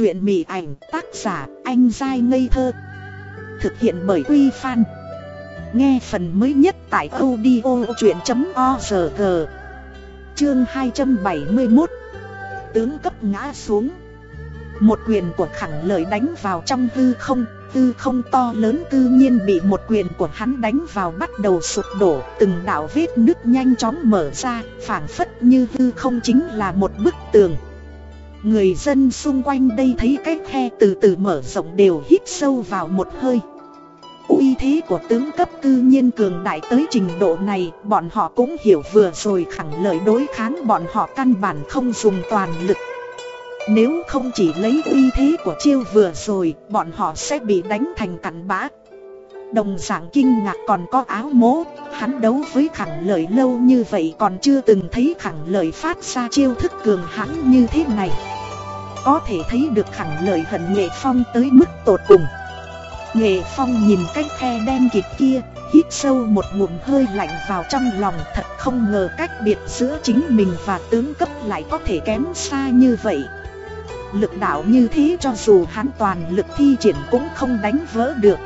Chuyện mị ảnh tác giả anh dai ngây thơ. Thực hiện bởi Quy Phan. Nghe phần mới nhất tại audio chuyện.org Chương 271 Tướng cấp ngã xuống. Một quyền của khẳng lời đánh vào trong hư không. Hư không to lớn tự nhiên bị một quyền của hắn đánh vào bắt đầu sụp đổ. Từng đạo vết nứt nhanh chóng mở ra, phảng phất như hư không chính là một bức tường. Người dân xung quanh đây thấy cái khe từ từ mở rộng đều hít sâu vào một hơi. Uy thế của tướng cấp cư nhiên cường đại tới trình độ này, Bọn họ cũng hiểu vừa rồi khẳng lời đối kháng bọn họ căn bản không dùng toàn lực. Nếu không chỉ lấy uy thế của chiêu vừa rồi, Bọn họ sẽ bị đánh thành cặn bã. Đồng dạng kinh ngạc còn có áo mố Hắn đấu với khẳng lợi lâu như vậy còn chưa từng thấy khẳng lợi phát ra chiêu thức cường hãn như thế này Có thể thấy được khẳng lợi hận nghệ phong tới mức tột cùng Nghệ Phong nhìn cái khe đen kịt kia, hít sâu một ngụm hơi lạnh vào trong lòng thật không ngờ cách biệt giữa chính mình và tướng cấp lại có thể kém xa như vậy. Lực đạo như thế cho dù hắn toàn lực thi triển cũng không đánh vỡ được.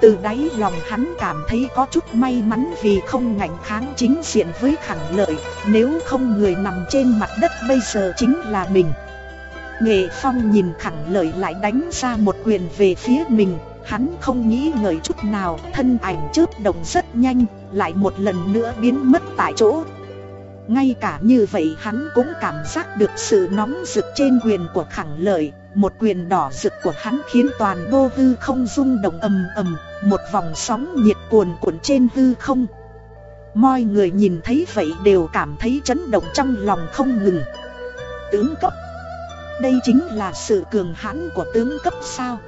Từ đáy lòng hắn cảm thấy có chút may mắn vì không ngạnh kháng chính diện với khẳng lợi, nếu không người nằm trên mặt đất bây giờ chính là mình. Nghệ Phong nhìn khẳng lợi lại đánh ra một quyền về phía mình, Hắn không nghĩ ngợi chút nào, thân ảnh chớp động rất nhanh, lại một lần nữa biến mất tại chỗ. Ngay cả như vậy hắn cũng cảm giác được sự nóng rực trên quyền của khẳng lợi Một quyền đỏ rực của hắn khiến toàn vô hư không rung động ầm ầm Một vòng sóng nhiệt cuồn cuộn trên hư không. Mọi người nhìn thấy vậy đều cảm thấy chấn động trong lòng không ngừng. Tướng cấp Đây chính là sự cường hãn của tướng cấp sao?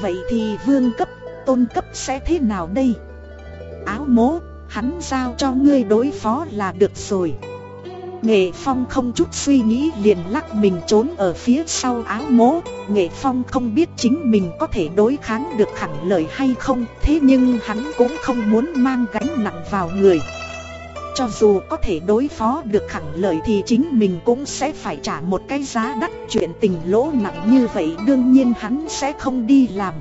Vậy thì vương cấp, tôn cấp sẽ thế nào đây? Áo mố, hắn giao cho ngươi đối phó là được rồi. Nghệ Phong không chút suy nghĩ liền lắc mình trốn ở phía sau áo mố. Nghệ Phong không biết chính mình có thể đối kháng được khẳng lời hay không Thế nhưng hắn cũng không muốn mang gánh nặng vào người. Cho dù có thể đối phó được khẳng lời thì chính mình cũng sẽ phải trả một cái giá đắt. Chuyện tình lỗ nặng như vậy đương nhiên hắn sẽ không đi làm.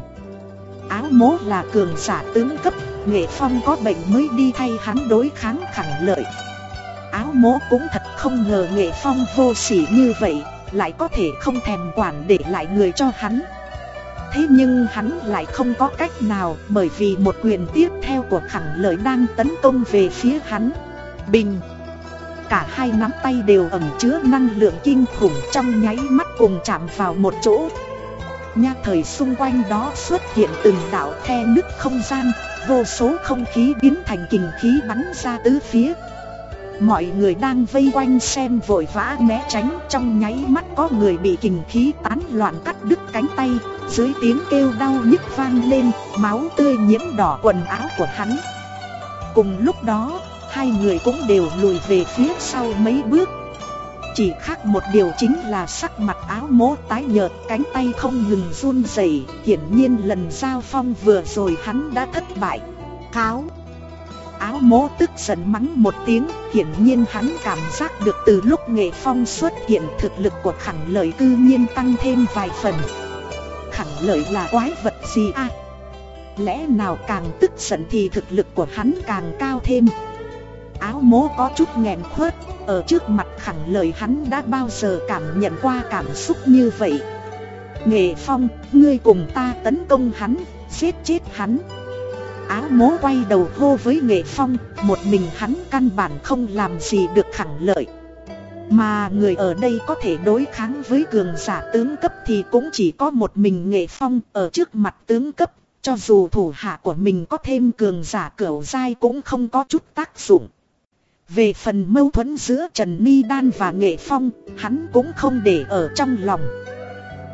Áo mố là cường giả tướng cấp, nghệ phong có bệnh mới đi thay hắn đối kháng khẳng lợi. Áo mố cũng thật không ngờ nghệ phong vô sỉ như vậy, lại có thể không thèm quản để lại người cho hắn. Thế nhưng hắn lại không có cách nào bởi vì một quyền tiếp theo của khẳng lợi đang tấn công về phía hắn. Bình! Cả hai nắm tay đều ẩn chứa năng lượng kinh khủng trong nháy mắt cùng chạm vào một chỗ. Nha thời xung quanh đó xuất hiện từng đạo khe nứt không gian. Vô số không khí biến thành kình khí bắn ra tứ phía. Mọi người đang vây quanh xem vội vã né tránh, Trong nháy mắt có người bị kình khí tán loạn cắt đứt cánh tay, Dưới tiếng kêu đau nhức vang lên, Máu tươi nhiễm đỏ quần áo của hắn. Cùng lúc đó, Hai người cũng đều lùi về phía sau mấy bước. Chỉ khác một điều chính là sắc mặt áo mố tái nhợt, Cánh tay không ngừng run rẩy, Hiển nhiên lần giao phong vừa rồi hắn đã thất bại. Cáo. Áo mố tức giận mắng một tiếng, Hiển nhiên hắn cảm giác được từ lúc nghệ phong xuất hiện Thực lực của khẳng lợi cư nhiên tăng thêm vài phần. Khẳng lợi là quái vật gì à Lẽ nào càng tức giận thì thực lực của hắn càng cao thêm? Áo mố có chút nghẹn khuất Ở trước mặt khẳng lời hắn đã bao giờ cảm nhận qua cảm xúc như vậy? Nghệ Phong, ngươi cùng ta tấn công hắn, giết chết hắn. Áo mố quay đầu hô với Nghệ Phong, một mình hắn căn bản không làm gì được khẳng lợi. Mà người ở đây có thể đối kháng với cường giả tướng cấp thì cũng chỉ có một mình Nghệ Phong ở trước mặt tướng cấp Cho dù thủ hạ của mình có thêm cường giả cửu dai cũng không có chút tác dụng về phần mâu thuẫn giữa Trần Ni Đan và Nghệ Phong, hắn cũng không để ở trong lòng.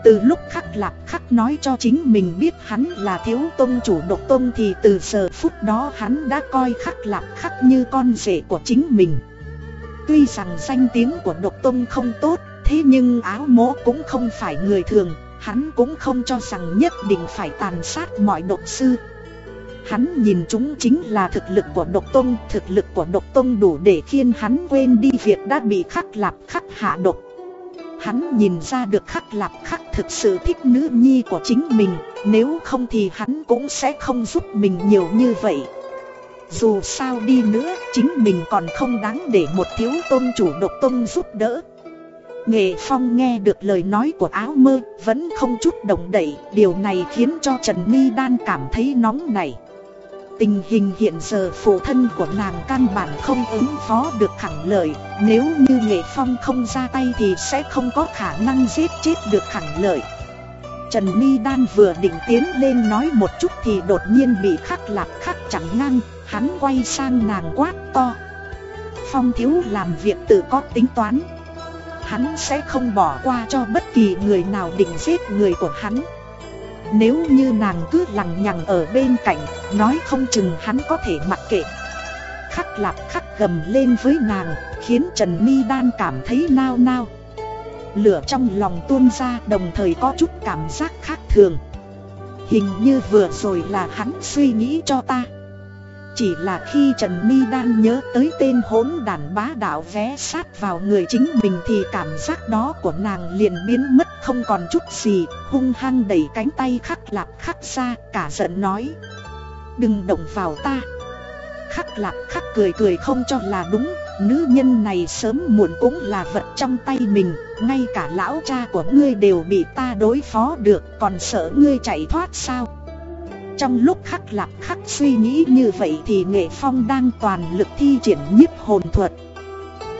Từ lúc khắc lạc khắc nói cho chính mình biết hắn là thiếu tôn chủ độc tôn thì từ giờ phút đó hắn đã coi khắc lạc khắc như con rể của chính mình. Tuy rằng danh tiếng của độc tôn không tốt, thế nhưng áo mỗ cũng không phải người thường, hắn cũng không cho rằng nhất định phải tàn sát mọi độc sư. Hắn nhìn chúng chính là thực lực của độc tông, Thực lực của độc tông đủ để khiến hắn quên đi việc đã bị khắc lạp khắc hạ độc. Hắn nhìn ra được khắc lạp khắc thực sự thích nữ nhi của chính mình, Nếu không thì hắn cũng sẽ không giúp mình nhiều như vậy. Dù sao đi nữa, chính mình còn không đáng để một thiếu tôn chủ độc tôn giúp đỡ. Nghệ Phong nghe được lời nói của áo mơ, vẫn không chút động đậy, Điều này khiến cho Trần Mi Đan cảm thấy nóng nảy. Tình hình hiện giờ phụ thân của nàng căn bản không ứng phó được khẳng lợi Nếu như Nghệ Phong không ra tay thì sẽ không có khả năng giết chết được khẳng lợi Trần Mi Đan vừa định tiến lên nói một chút thì đột nhiên bị khắc lạc khắc chẳng ngang. Hắn quay sang nàng quát to. Phong thiếu làm việc tự có tính toán. Hắn sẽ không bỏ qua cho bất kỳ người nào định giết người của hắn. Nếu như nàng cứ lằng nhằng ở bên cạnh, Nói không chừng hắn có thể mặc kệ. Khắc lạp khắc gầm lên với nàng, Khiến Trần Mi Đan cảm thấy nao nao. Lửa trong lòng tuôn ra, đồng thời có chút cảm giác khác thường. Hình như vừa rồi là hắn suy nghĩ cho ta. Chỉ là khi Trần Mi Đan nhớ tới tên hỗn đàn bá đạo vé sát vào người chính mình thì cảm giác đó của nàng liền biến mất không còn chút gì, hung hăng đẩy cánh tay khắc lạp khắc ra, cả giận nói. Đừng động vào ta. Khắc lạp khắc cười cười không cho là đúng, nữ nhân này sớm muộn cũng là vật trong tay mình, ngay cả lão cha của ngươi đều bị ta đối phó được, còn sợ ngươi chạy thoát sao? Trong lúc khắc lạc khắc suy nghĩ như vậy thì nghệ phong đang toàn lực thi triển nhiếp hồn thuật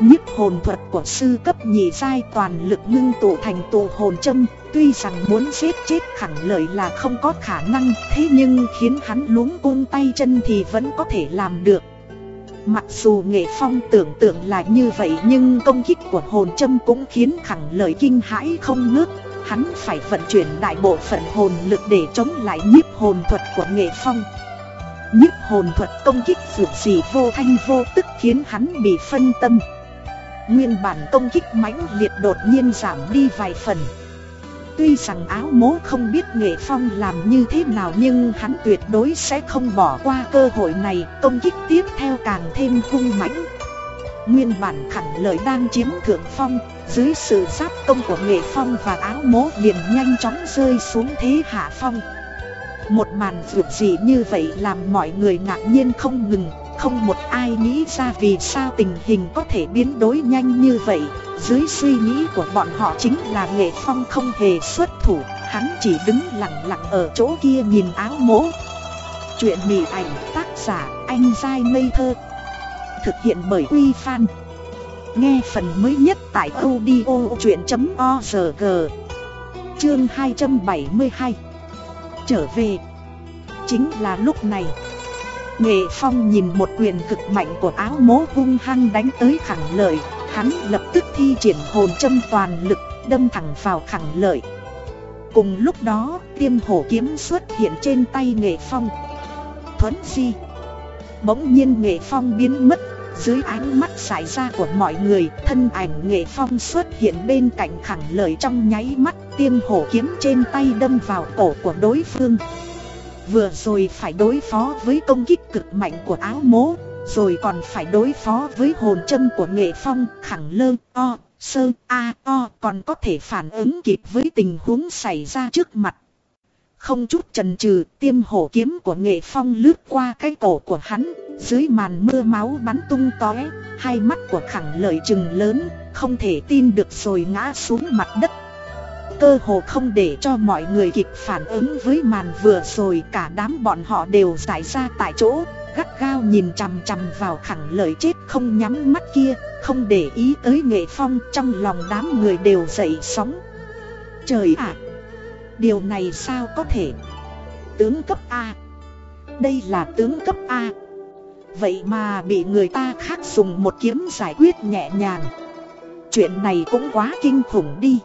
Nhiếp hồn thuật của sư cấp nhị giai toàn lực ngưng tụ thành tụ hồn châm. Tuy rằng muốn giết chết khẳng lợi là không có khả năng, Thế nhưng khiến hắn luống cung tay chân thì vẫn có thể làm được. Mặc dù nghệ phong tưởng tượng là như vậy nhưng công kích của hồn châm cũng khiến khẳng lợi kinh hãi không ngớt. Hắn phải vận chuyển đại bộ phận hồn lực để chống lại nhiếp hồn thuật của nghệ phong. Nhiếp hồn thuật công kích vượt gì vô thanh vô tức khiến hắn bị phân tâm. Nguyên bản công kích mãnh liệt đột nhiên giảm đi vài phần. Tuy rằng áo mố không biết nghệ phong làm như thế nào nhưng hắn tuyệt đối sẽ không bỏ qua cơ hội này, Công kích tiếp theo càng thêm hung mãnh. Nguyên bản khẳng lợi đang chiếm thượng phong, Dưới sự giáp công của nghệ phong và áo mố liền nhanh chóng rơi xuống thế hạ phong. Một màn vượt gì như vậy làm mọi người ngạc nhiên không ngừng. Không một ai nghĩ ra vì sao tình hình có thể biến đổi nhanh như vậy. Dưới suy nghĩ của bọn họ chính là nghệ phong không hề xuất thủ, Hắn chỉ đứng lặng lặng ở chỗ kia nhìn áo mố. Chuyện mỉ ảnh tác giả anh dai ngây thơ, Thực hiện bởi Uy Fan Nghe phần mới nhất tại audio chuyện.org Chương 272 Trở về. Chính là lúc này. Nghệ Phong nhìn một quyền cực mạnh của áo mố hung hăng đánh tới khẳng lợi Hắn lập tức thi triển hồn châm toàn lực đâm thẳng vào khẳng lợi. Cùng lúc đó tiêm hổ kiếm xuất hiện trên tay Nghệ Phong. Thuấn di. Bỗng nhiên Nghệ Phong biến mất dưới ánh mắt xảy ra của mọi người, thân ảnh nghệ phong xuất hiện bên cạnh khẳng lời trong nháy mắt tiêm hổ kiếm trên tay đâm vào cổ của đối phương. Vừa rồi phải đối phó với công kích cực mạnh của áo mố, rồi còn phải đối phó với hồn châm của nghệ phong khẳng lơ o, sơ a o còn có thể phản ứng kịp với tình huống xảy ra trước mặt. Không chút chần chừ tiêm hổ kiếm của nghệ phong lướt qua cái cổ của hắn Dưới màn mưa máu bắn tung tóe Hai mắt của khẳng lợi chừng lớn Không thể tin được rồi ngã xuống mặt đất Cơ hồ không để cho mọi người kịp phản ứng với màn vừa rồi, Cả đám bọn họ đều giải ra tại chỗ, Gắt gao nhìn chằm chằm vào khẳng lợi chết không nhắm mắt kia, Không để ý tới nghệ phong, Trong lòng đám người đều dậy sóng. Trời ạ! Điều này sao có thể? Tướng cấp A. Đây là tướng cấp A. Vậy mà bị người ta khác dùng một kiếm giải quyết nhẹ nhàng. Chuyện này cũng quá kinh khủng đi.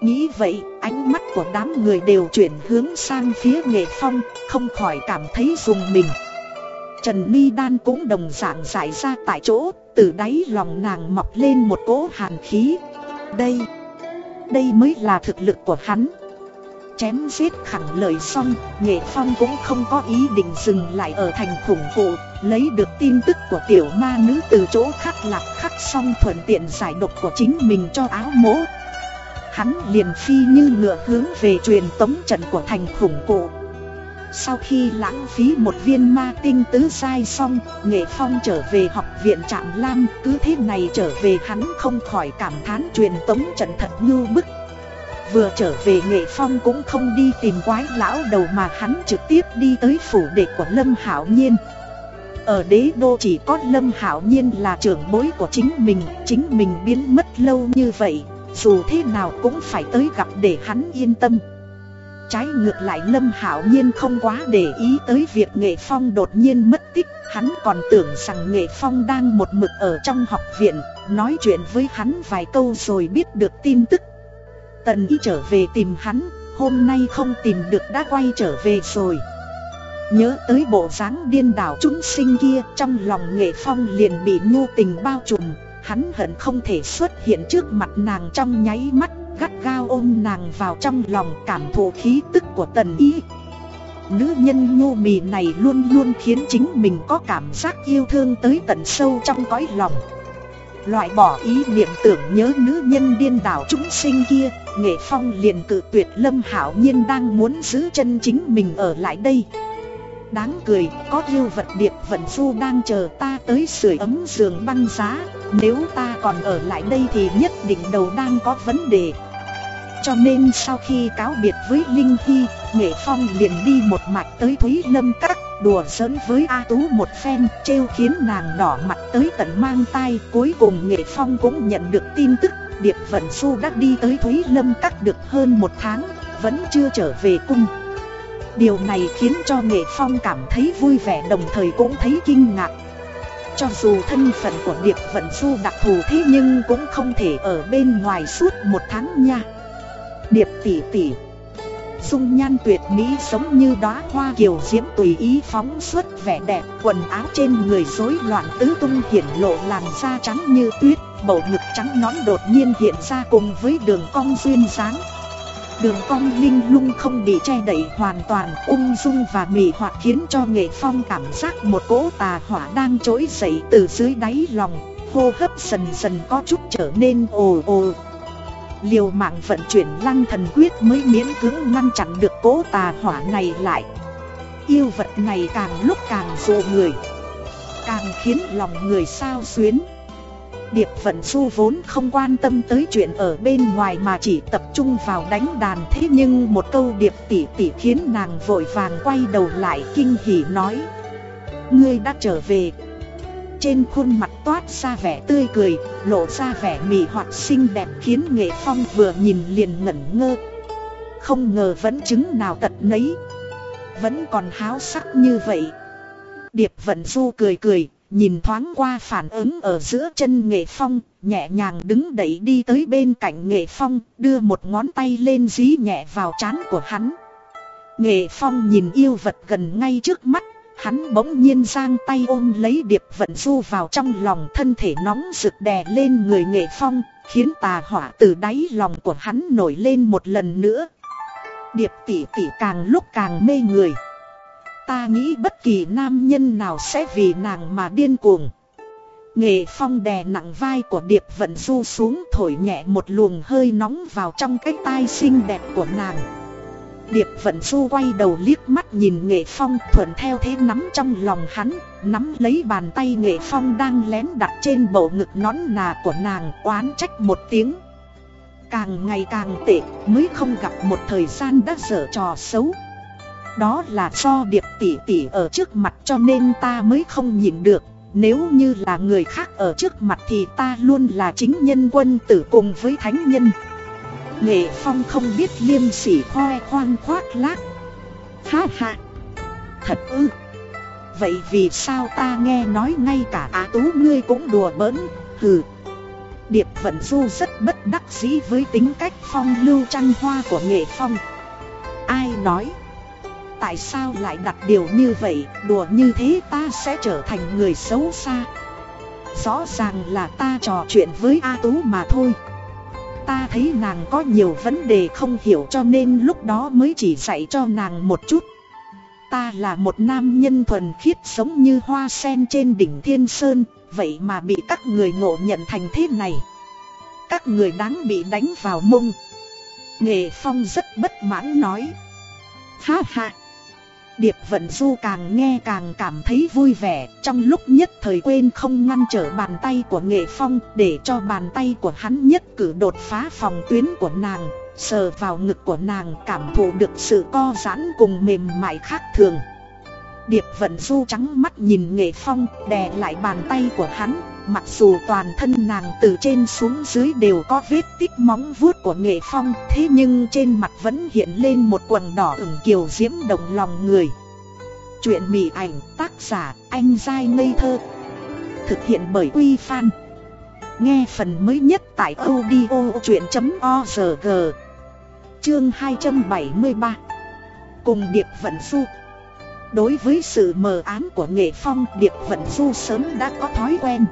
Nghĩ vậy ánh mắt của đám người đều chuyển hướng sang phía nghệ phong Không khỏi cảm thấy dùng mình. Trần Mi Đan cũng đồng dạng giải ra tại chỗ Từ đáy lòng nàng mọc lên một cỗ hàn khí. Đây Đây mới là thực lực của hắn. Chém giết khẳng lời xong, Nghệ Phong cũng không có ý định dừng lại ở thành khủng cụ, lấy được tin tức của tiểu ma nữ từ chỗ khắc lạc khắc xong thuận tiện giải độc của chính mình cho áo mố. Hắn liền phi như ngựa hướng về truyền tống trận của thành khủng cụ Sau khi lãng phí một viên ma tinh tứ sai xong Nghệ Phong trở về học viện Trạm Lam Cứ thế này trở về hắn không khỏi cảm thán truyền tống trận thật ngưu bức. Vừa trở về Nghệ Phong cũng không đi tìm quái lão đầu mà hắn trực tiếp đi tới phủ đệ của Lâm Hảo Nhiên. Ở đế đô chỉ có Lâm Hảo Nhiên là trưởng bối của chính mình, chính mình biến mất lâu như vậy, dù thế nào cũng phải tới gặp để hắn yên tâm. Trái ngược lại Lâm Hảo Nhiên không quá để ý tới việc Nghệ Phong đột nhiên mất tích, hắn còn tưởng rằng Nghệ Phong đang một mực ở trong học viện, nói chuyện với hắn vài câu rồi biết được tin tức. Tần Y trở về tìm hắn, hôm nay không tìm được đã quay trở về rồi. Nhớ tới bộ dáng điên đảo chúng sinh kia Trong lòng nghệ phong liền bị nhu tình bao trùm Hắn hận không thể xuất hiện trước mặt nàng trong nháy mắt, Gắt gao ôm nàng vào trong lòng cảm thụ khí tức của tần ý Nữ nhân nhu mì này luôn luôn khiến chính mình có cảm giác yêu thương tới tận sâu trong cõi lòng. Loại bỏ ý niệm tưởng nhớ nữ nhân điên đảo chúng sinh kia, Nghệ Phong liền cự tuyệt Lâm Hảo Nhiên đang muốn giữ chân chính mình ở lại đây. Đáng cười, có yêu vật điệp vận du đang chờ ta tới sưởi ấm giường băng giá. Nếu ta còn ở lại đây thì nhất định đầu đang có vấn đề. Cho nên sau khi cáo biệt với Linh Hy, Nghệ Phong liền đi một mạch tới Thúy Lâm Các Đùa giỡn với A Tú một phen, trêu khiến nàng đỏ mặt tới tận mang tay Cuối cùng Nghệ Phong cũng nhận được tin tức Điệp Vận Du đã đi tới Thúy Lâm Các được hơn một tháng, vẫn chưa trở về cung. Điều này khiến cho Nghệ Phong cảm thấy vui vẻ đồng thời cũng thấy kinh ngạc. Cho dù thân phận của Điệp Vận Du đặc thù thế nhưng cũng không thể ở bên ngoài suốt một tháng nha. Điệp tỷ tỷ, Dung nhan tuyệt mỹ giống như đóa hoa kiều diễm tùy ý phóng xuất vẻ đẹp, Quần áo trên người rối loạn tứ tung hiển lộ làn da trắng như tuyết, Bầu ngực trắng nón đột nhiên hiện ra cùng với đường cong duyên dáng. Đường cong linh lung không bị che đậy hoàn toàn, ung dung và mị hoặc khiến cho nghệ phong cảm giác một cỗ tà hỏa đang trỗi dậy từ dưới đáy lòng, Hô hấp dần dần có chút trở nên ồ ồ. Liều mạng vận chuyển lăng thần quyết mới miễn cưỡng ngăn chặn được cỗ tà hỏa này lại. Yêu vật này càng lúc càng dụ người, Càng khiến lòng người sao xuyến. Điệp Vận Du vốn không quan tâm tới chuyện ở bên ngoài mà chỉ tập trung vào đánh đàn. Thế nhưng một câu điệp tỷ tỷ khiến nàng vội vàng quay đầu lại kinh hỉ nói Ngươi đã trở về. Trên khuôn mặt toát ra vẻ tươi cười, lộ ra vẻ mị hoặc xinh đẹp khiến nghệ phong vừa nhìn liền ngẩn ngơ. Không ngờ vẫn chứng nào tật nấy Vẫn còn háo sắc như vậy. Điệp Vận Du cười cười, Nhìn thoáng qua phản ứng ở giữa chân nghệ phong, nhẹ nhàng đứng đẩy đi tới bên cạnh nghệ phong, đưa một ngón tay lên dí nhẹ vào trán của hắn. Nghệ phong nhìn yêu vật gần ngay trước mắt, hắn bỗng nhiên giang tay ôm lấy điệp vận du vào trong lòng thân thể nóng rực đè lên người nghệ phong, khiến tà hỏa từ đáy lòng của hắn nổi lên một lần nữa. Điệp tỷ tỷ càng lúc càng mê người. Ta nghĩ bất kỳ nam nhân nào sẽ vì nàng mà điên cuồng. Nghệ phong đè nặng vai của Điệp Vận Du xuống thổi nhẹ một luồng hơi nóng vào trong cái tai xinh đẹp của nàng. Điệp Vận Du quay đầu liếc mắt nhìn Nghệ Phong thuận theo thế nắm trong lòng hắn, nắm lấy bàn tay Nghệ Phong đang lén đặt trên bầu ngực nón nà của nàng oán trách một tiếng. Càng ngày càng tệ mới không gặp một thời gian đã dở trò xấu. Đó là do điệp tỷ tỷ ở trước mặt cho nên ta mới không nhìn được. Nếu như là người khác ở trước mặt thì ta luôn là chính nhân quân tử cùng với thánh nhân. Nghệ Phong không biết liêm sỉ khoe khoang khoác lác. Ha ha. Thật ư. Vậy vì sao ta nghe nói ngay cả á tú ngươi cũng đùa bỡn? Hừ. Điệp Vận Du rất bất đắc dĩ với tính cách phong lưu trăng hoa của Nghệ Phong. Ai nói? Tại sao lại đặt điều như vậy, đùa như thế ta sẽ trở thành người xấu xa. Rõ ràng là ta trò chuyện với A Tú mà thôi. Ta thấy nàng có nhiều vấn đề không hiểu cho nên lúc đó mới chỉ dạy cho nàng một chút. Ta là một nam nhân thuần khiết sống như hoa sen trên đỉnh Thiên Sơn, vậy mà bị các người ngộ nhận thành thế này. Các người đáng bị đánh vào mông. Nghệ Phong rất bất mãn nói. Ha ha. Điệp Vận Du càng nghe càng cảm thấy vui vẻ, trong lúc nhất thời quên không ngăn trở bàn tay của Nghệ Phong để cho bàn tay của hắn nhất cử đột phá phòng tuyến của nàng, sờ vào ngực của nàng cảm thụ được sự co giãn cùng mềm mại khác thường. Điệp Vận Du trắng mắt nhìn Nghệ Phong đè lại bàn tay của hắn, mặc dù toàn thân nàng từ trên xuống dưới đều có vết tích móng vuốt của Nghệ Phong, thế nhưng trên mặt vẫn hiện lên một quần đỏ ửng kiều diễm động lòng người. Chuyện mị ảnh tác giả anh dai ngây thơ. Thực hiện bởi Quy Fan Nghe phần mới nhất tại audio chuyện.org Chương 273 Cùng Điệp Vận Du. Đối với sự mờ ám của nghệ phong Điệp Vận Du sớm đã có thói quen.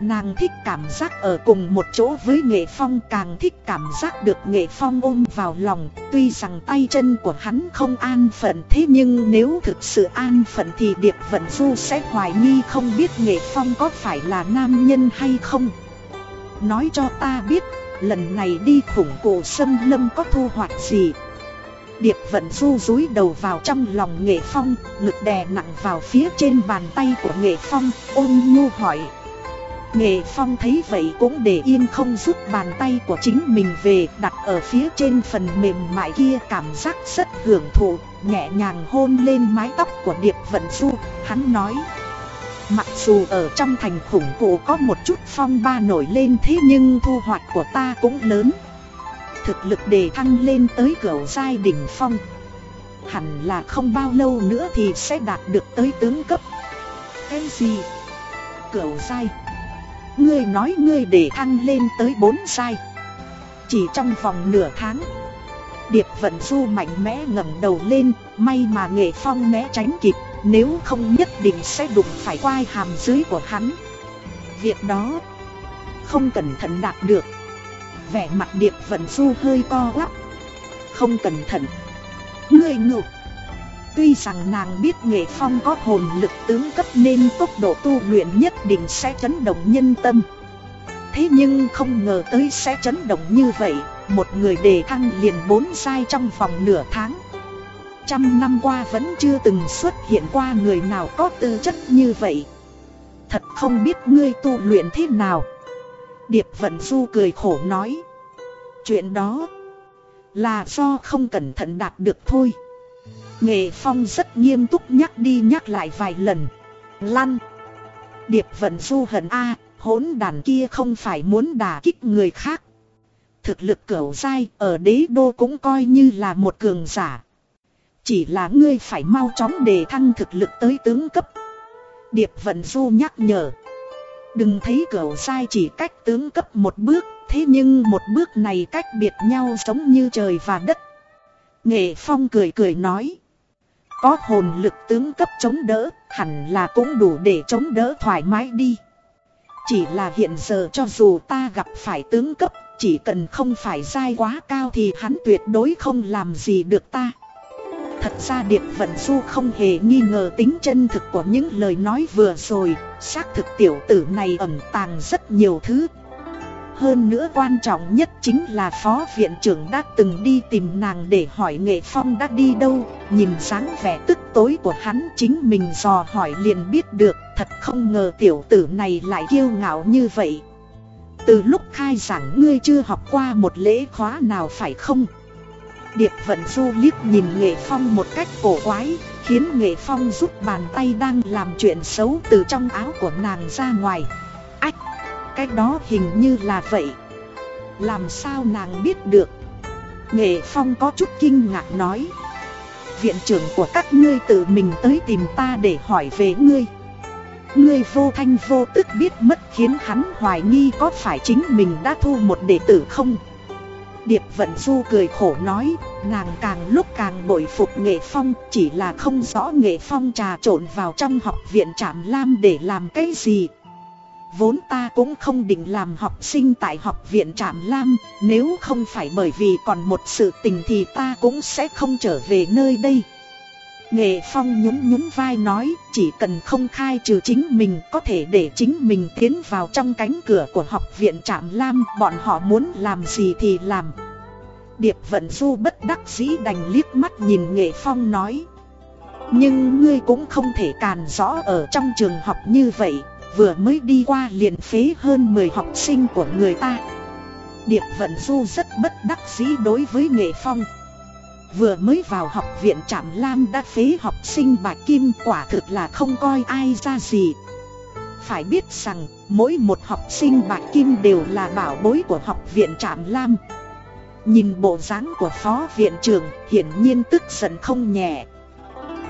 Nàng thích cảm giác ở cùng một chỗ với nghệ phong, càng thích cảm giác được nghệ phong ôm vào lòng. Tuy rằng tay chân của hắn không an phận, thế nhưng nếu thực sự an phận thì Điệp Vận Du sẽ hoài nghi không biết nghệ phong có phải là nam nhân hay không. Nói cho ta biết, lần này đi khủng cổ sâm lâm có thu hoạch gì? Điệp vận du rúi đầu vào trong lòng nghệ phong, Ngực đè nặng vào phía trên bàn tay của nghệ phong Ôm nhu hỏi. Nghệ phong thấy vậy cũng để yên không rút bàn tay của chính mình về, Đặt ở phía trên phần mềm mại kia, cảm giác rất hưởng thụ, Nhẹ nhàng hôn lên mái tóc của Điệp vận du. Hắn nói, Mặc dù ở trong thành khủng cổ có một chút phong ba nổi lên thế nhưng thu hoạch của ta cũng lớn. Thực lực đề thăng lên tới cửa giai đỉnh phong. Hẳn là không bao lâu nữa thì sẽ đạt được tới tướng cấp. Cái gì? Cửa giai. Ngươi nói ngươi để thăng lên tới bốn sai, Chỉ trong vòng nửa tháng Điệp vận du mạnh mẽ ngẩng đầu lên May mà nghệ phong né tránh kịp Nếu không nhất định sẽ đụng phải quai hàm dưới của hắn. Việc đó Không cẩn thận đạt được. Vẻ mặt điệp vận du hơi co quắp. Không cẩn thận. Ngươi ngục Tuy rằng nàng biết nghệ phong có hồn lực tướng cấp nên tốc độ tu luyện nhất định sẽ chấn động nhân tâm Thế nhưng không ngờ tới sẽ chấn động như vậy, Một người đề thăng liền bốn sai trong vòng nửa tháng Trăm năm qua vẫn chưa từng xuất hiện qua người nào có tư chất như vậy Thật không biết ngươi tu luyện thế nào Điệp Vận Du cười khổ nói. Chuyện đó là do không cẩn thận đạt được thôi. Nghệ Phong rất nghiêm túc nhắc đi nhắc lại vài lần. Lăn. Điệp Vận Du hận a, hỗn đàn kia không phải muốn đả kích người khác. Thực lực cửu dai ở đế đô cũng coi như là một cường giả. Chỉ là ngươi phải mau chóng đề thăng thực lực tới tướng cấp. Điệp Vận Du nhắc nhở. Đừng thấy cửu sai chỉ cách tướng cấp một bước, thế nhưng một bước này cách biệt nhau giống như trời và đất. Nghệ Phong cười cười nói. Có hồn lực tướng cấp chống đỡ, hẳn là cũng đủ để chống đỡ thoải mái đi. Chỉ là hiện giờ cho dù ta gặp phải tướng cấp, chỉ cần không phải dai quá cao thì hắn tuyệt đối không làm gì được ta. Thật ra Điệp Vận Du không hề nghi ngờ tính chân thực của những lời nói vừa rồi, xác thực tiểu tử này ẩn tàng rất nhiều thứ. Hơn nữa quan trọng nhất chính là phó viện trưởng đã từng đi tìm nàng để hỏi nghệ phong đã đi đâu, nhìn dáng vẻ tức tối của hắn chính mình dò hỏi liền biết được, thật không ngờ tiểu tử này lại kiêu ngạo như vậy. Từ lúc khai giảng ngươi chưa học qua một lễ khóa nào phải không? Điệp vận du liếc nhìn nghệ phong một cách cổ quái Khiến nghệ phong rút bàn tay đang làm chuyện xấu từ trong áo của nàng ra ngoài cái đó hình như là vậy. Làm sao nàng biết được? Nghệ phong có chút kinh ngạc nói. Viện trưởng của các ngươi tự mình tới tìm ta để hỏi về ngươi. Ngươi vô thanh vô tức biết mất khiến hắn hoài nghi có phải chính mình đã thu một đệ tử không? Điệp Vận Du cười khổ nói, nàng càng lúc càng bội phục nghệ phong, chỉ là không rõ nghệ phong trà trộn vào trong học viện Trạm Lam để làm cái gì. Vốn ta cũng không định làm học sinh tại học viện Trạm Lam, nếu không phải bởi vì còn một sự tình thì ta cũng sẽ không trở về nơi đây. Nghệ Phong nhún nhún vai nói, chỉ cần không khai trừ chính mình có thể để chính mình tiến vào trong cánh cửa của học viện Trạm Lam, bọn họ muốn làm gì thì làm. Điệp vận du bất đắc dĩ đành liếc mắt nhìn nghệ phong nói Nhưng ngươi cũng không thể càn rõ ở trong trường học như vậy Vừa mới đi qua liền phế hơn 10 học sinh của người ta. Điệp vận du rất bất đắc dĩ đối với nghệ phong. Vừa mới vào học viện Trạm Lam đã phế học sinh bạch kim, quả thực là không coi ai ra gì. Phải biết rằng, mỗi một học sinh bạch kim đều là bảo bối của học viện Trạm Lam. Nhìn bộ dáng của phó viện trưởng, hiển nhiên tức giận không nhẹ.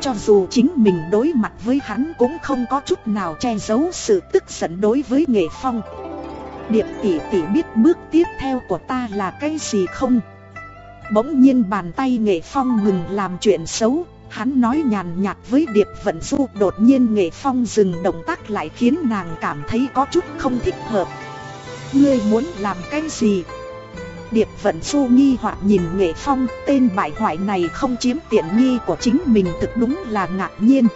Cho dù chính mình đối mặt với hắn cũng không có chút nào che giấu sự tức giận đối với nghệ phong Điệp tỷ tỷ biết bước tiếp theo của ta là cái gì không? Bỗng nhiên bàn tay nghệ phong ngừng làm chuyện xấu, Hắn nói nhàn nhạt với Điệp Vận Du, Đột nhiên nghệ phong dừng động tác lại khiến nàng cảm thấy có chút không thích hợp Ngươi muốn làm cái gì? Điệp Vận Du nghi hoặc nhìn nghệ phong, Tên bại hoại này không chiếm tiện nghi của chính mình thực đúng là ngạc nhiên.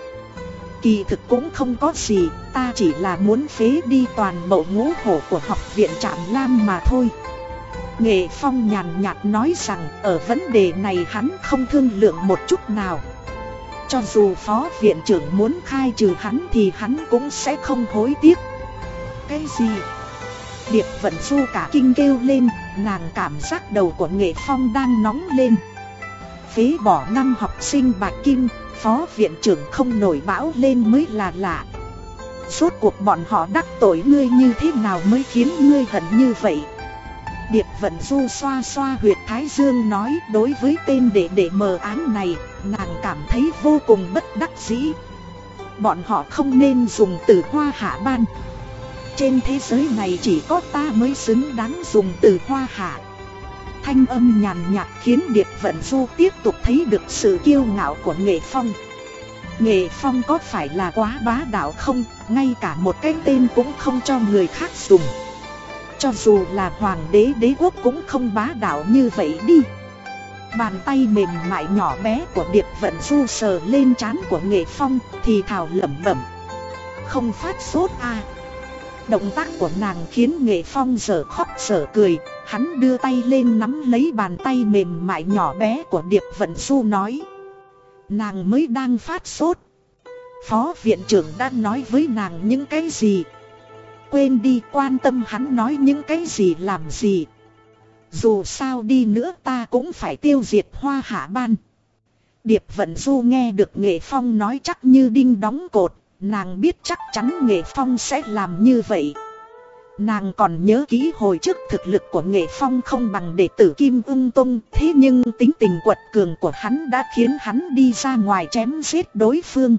Kỳ thực cũng không có gì, Ta chỉ là muốn phế đi toàn bộ ngũ hổ của học viện Trạm Lam mà thôi. Nghệ Phong nhàn nhạt nói rằng, ở vấn đề này hắn không thương lượng một chút nào. Cho dù phó viện trưởng muốn khai trừ hắn thì hắn cũng sẽ không hối tiếc. Cái gì? Điệp vận du cả kinh kêu lên Nàng cảm giác đầu của Nghệ Phong đang nóng lên Phế bỏ năm học sinh bạch kim Phó viện trưởng không nổi bão lên mới là lạ Suốt cuộc bọn họ đắc tội ngươi như thế nào mới khiến ngươi hận như vậy Điệp vận du xoa xoa huyệt Thái Dương nói đối với tên đệ đệ mờ ám này, nàng cảm thấy vô cùng bất đắc dĩ. Bọn họ không nên dùng từ hoa hạ ban. Trên thế giới này chỉ có ta mới xứng đáng dùng từ hoa hạ. Thanh âm nhàn nhạt khiến Điệp Vận Du tiếp tục thấy được sự kiêu ngạo của Nghệ Phong. Nghệ Phong có phải là quá bá đạo không, ngay cả một cái tên cũng không cho người khác dùng. Cho dù là hoàng đế đế quốc cũng không bá đạo như vậy đi Bàn tay mềm mại nhỏ bé của Điệp Vận Du sờ lên trán của Nghệ Phong thì thảo lẩm bẩm Không phát sốt à Động tác của nàng khiến Nghệ Phong giờ khóc giờ cười. Hắn đưa tay lên nắm lấy bàn tay mềm mại nhỏ bé của Điệp Vận Du nói. Nàng mới đang phát sốt. Phó viện trưởng đã nói với nàng những cái gì? Quên đi quan tâm hắn nói những cái gì làm gì. Dù sao đi nữa ta cũng phải tiêu diệt hoa hạ ban. Điệp vận du nghe được nghệ phong nói chắc như đinh đóng cột, nàng biết chắc chắn nghệ phong sẽ làm như vậy. Nàng còn nhớ ký hồi trước thực lực của nghệ phong không bằng đệ tử Kim ung tông, Thế nhưng tính tình quật cường của hắn đã khiến hắn đi ra ngoài chém giết đối phương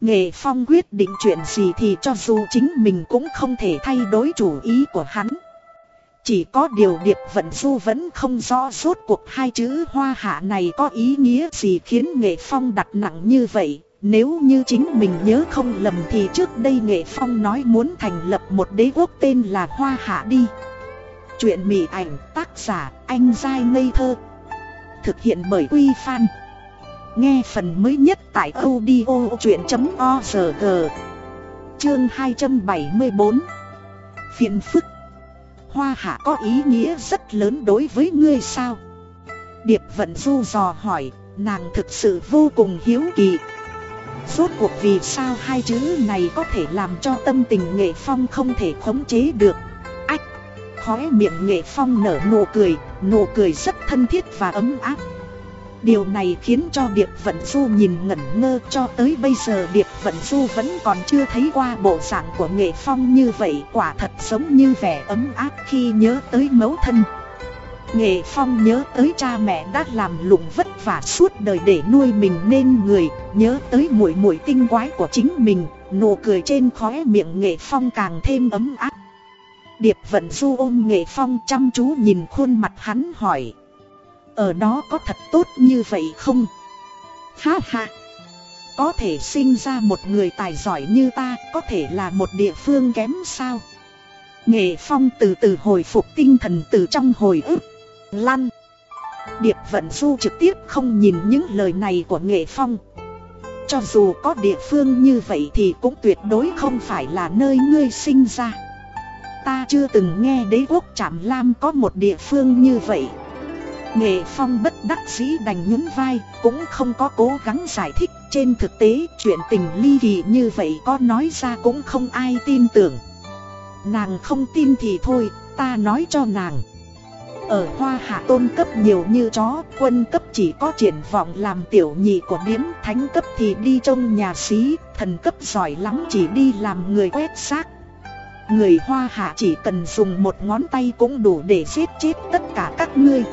Nghệ Phong quyết định chuyện gì thì cho dù chính mình cũng không thể thay đổi chủ ý của hắn. Chỉ có điều Điệp Vận Du vẫn không rõ suốt cuộc hai chữ hoa hạ này có ý nghĩa gì khiến Nghệ Phong đặt nặng như vậy. Nếu như chính mình nhớ không lầm thì trước đây Nghệ Phong nói muốn thành lập một đế quốc tên là Hoa Hạ đi. Chuyện mỉ ảnh tác giả anh dai ngây thơ. Thực hiện bởi Quy Phan. Nghe phần mới nhất tại audio chuyện.org Chương 274 Phiền phức Hoa hạ có ý nghĩa rất lớn đối với ngươi sao? Điệp vận du dò hỏi, nàng thực sự vô cùng hiếu kỳ Rốt cuộc vì sao hai chữ này có thể làm cho tâm tình nghệ phong không thể khống chế được? Ách! Khóe miệng nghệ phong nở nụ cười, nụ cười rất thân thiết và ấm áp. Điều này khiến cho Điệp Vận Du nhìn ngẩn ngơ cho tới bây giờ Điệp Vận Du vẫn còn chưa thấy qua bộ dạng của nghệ phong như vậy quả thật giống như vẻ ấm áp khi nhớ tới mẫu thân. Nghệ phong nhớ tới cha mẹ đã làm lụng vất vả suốt đời để nuôi mình nên người, nhớ tới mũi mũi tinh quái của chính mình, nụ cười trên khóe miệng nghệ phong càng thêm ấm áp. Điệp Vận Du ôm nghệ phong chăm chú nhìn khuôn mặt hắn hỏi. Ở đó có thật tốt như vậy không? Ha ha! Có thể sinh ra một người tài giỏi như ta, có thể là một địa phương kém sao? Nghệ Phong từ từ hồi phục tinh thần từ trong hồi ức. Lăn! Điệp Vận Du trực tiếp không nhìn những lời này của Nghệ Phong. Cho dù có địa phương như vậy thì cũng tuyệt đối không phải là nơi ngươi sinh ra. Ta chưa từng nghe đế quốc Trạm Lam có một địa phương như vậy. Nghệ Phong bất đắc dĩ đành nhún vai, cũng không có cố gắng giải thích. Trên thực tế, chuyện tình ly kỳ như vậy có nói ra cũng không ai tin tưởng. Nàng không tin thì thôi, ta nói cho nàng. Ở Hoa Hạ tôn cấp nhiều như chó, quân cấp chỉ có triển vọng làm tiểu nhị của điếm, thánh cấp thì đi trông nhà xí, thần cấp giỏi lắm chỉ đi làm người quét xác. Người Hoa Hạ chỉ cần dùng một ngón tay cũng đủ để giết chết tất cả các ngươi.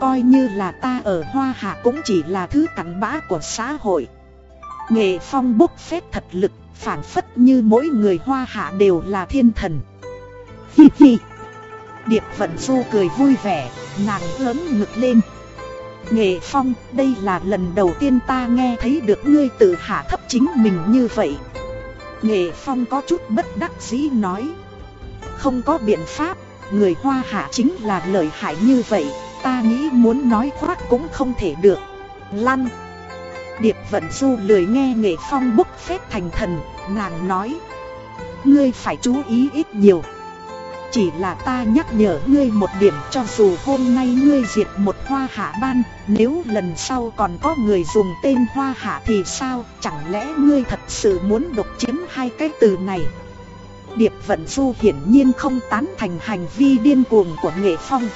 Coi như là ta ở Hoa Hạ cũng chỉ là thứ cặn bã của xã hội. Nghệ phong bốc phép thật lực, phản phất như mỗi người Hoa Hạ đều là thiên thần. Hi hi. Điệp Vận Du cười vui vẻ, nàng lớn ngực lên. Nghệ Phong, đây là lần đầu tiên ta nghe thấy được ngươi tự hạ thấp chính mình như vậy. Nghệ Phong có chút bất đắc dĩ nói. Không có biện pháp, người Hoa Hạ chính là lợi hại như vậy, ta nghĩ muốn nói khoác cũng không thể được. Lăn. Điệp Vận Du lười nghe Nghệ Phong bốc phép thành thần, nàng nói. Ngươi phải chú ý ít nhiều. Chỉ là ta nhắc nhở ngươi một điểm cho dù hôm nay ngươi diệt một hoa hạ ban Nếu lần sau còn có người dùng tên hoa hạ thì sao? Chẳng lẽ ngươi thật sự muốn độc chiếm hai cái từ này? Điệp Vận Du hiển nhiên không tán thành hành vi điên cuồng của Nghệ Phong.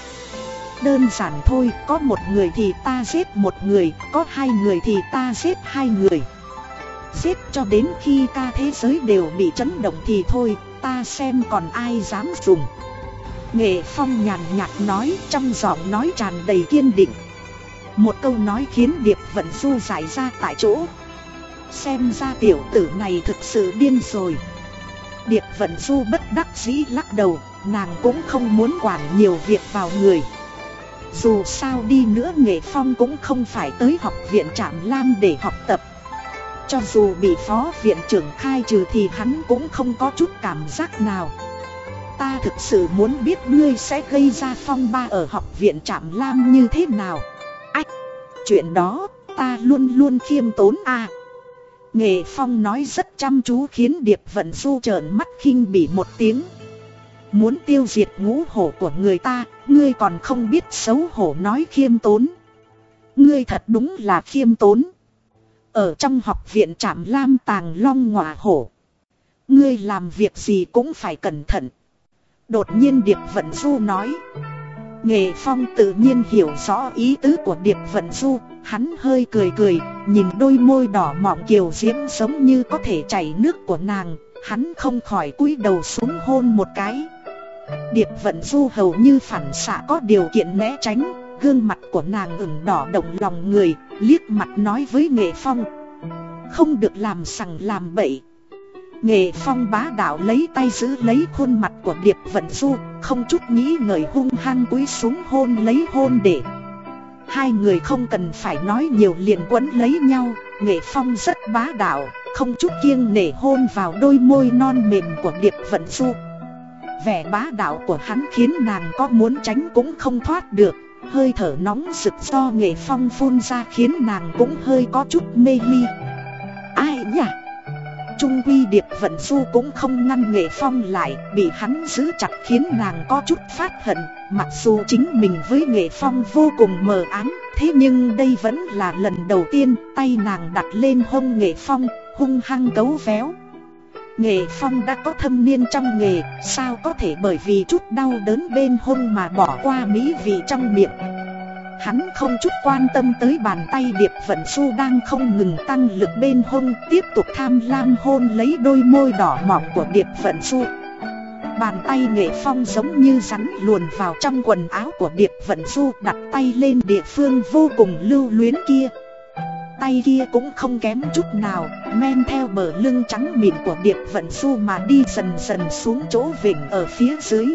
Đơn giản thôi, có một người thì ta giết một người, có hai người thì ta giết hai người. Giết cho đến khi ca thế giới đều bị chấn động thì thôi, ta xem còn ai dám dùng. Nghệ Phong nhàn nhạt nói, trong giọng nói tràn đầy kiên định. Một câu nói khiến Điệp Vận Du giải ra tại chỗ. Xem ra tiểu tử này thực sự điên rồi. Điệp Vận Du bất đắc dĩ lắc đầu, Nàng cũng không muốn quản nhiều việc vào người. Dù sao đi nữa Nghệ Phong cũng không phải tới học viện Trạm Lam để học tập cho dù bị phó viện trưởng khai trừ thì hắn cũng không có chút cảm giác nào. Ta thực sự muốn biết ngươi sẽ gây ra phong ba ở học viện Trạm Lam như thế nào. Ách, chuyện đó ta luôn luôn khiêm tốn à Nghệ Phong nói rất chăm chú khiến Điệp Vận Du trợn mắt khinh bỉ một tiếng. Muốn tiêu diệt ngũ hổ của người ta, ngươi còn không biết xấu hổ nói khiêm tốn. Ngươi thật đúng là khiêm tốn ở trong học viện trạm lam tàng long ngọa hổ. Ngươi làm việc gì cũng phải cẩn thận. Đột nhiên Điệp Vận Du nói. Nghệ Phong tự nhiên hiểu rõ ý tứ của Điệp Vận Du, hắn hơi cười cười, nhìn đôi môi đỏ mọng kiều diễm giống như có thể chảy nước của nàng, hắn không khỏi cúi đầu xuống hôn một cái. Điệp Vận Du hầu như phản xạ có điều kiện né tránh, Gương mặt của nàng ửng đỏ động lòng người Liếc mặt nói với Nghệ Phong. Không được làm sằng làm bậy. Nghệ Phong bá đạo lấy tay giữ lấy khuôn mặt của Điệp Vận Du, Không chút nghĩ ngợi hung hăng cúi xuống hôn lấy hôn để. Hai người không cần phải nói nhiều liền quấn lấy nhau, Nghệ Phong rất bá đạo, Không chút kiêng nể hôn vào đôi môi non mềm của Điệp Vận Du. Vẻ bá đạo của hắn khiến nàng có muốn tránh cũng không thoát được. Hơi thở nóng rực do nghệ phong phun ra khiến nàng cũng hơi có chút mê ly Ai nhỉ? Trung Quy Điệp Vận Du cũng không ngăn nghệ phong lại, Bị hắn giữ chặt khiến nàng có chút phát hận, Mặc dù chính mình với nghệ phong vô cùng mờ ám, Thế nhưng đây vẫn là lần đầu tiên, tay nàng đặt lên hông nghệ phong, Hung hăng cấu véo Nghệ Phong đã có thâm niên trong nghề, sao có thể bởi vì chút đau đớn bên hông mà bỏ qua mỹ vị trong miệng. Hắn không chút quan tâm tới bàn tay Điệp Vận Xu đang không ngừng tăng lực bên hông, tiếp tục tham lam hôn lấy đôi môi đỏ mỏng của Điệp Vận Xu. Bàn tay Nghệ Phong giống như rắn luồn vào trong quần áo của Điệp Vận Du đặt tay lên địa phương vô cùng lưu luyến kia tay kia cũng không kém chút nào, men theo bờ lưng trắng mịn của Điệp Vận Du mà đi dần dần xuống chỗ vịnh ở phía dưới.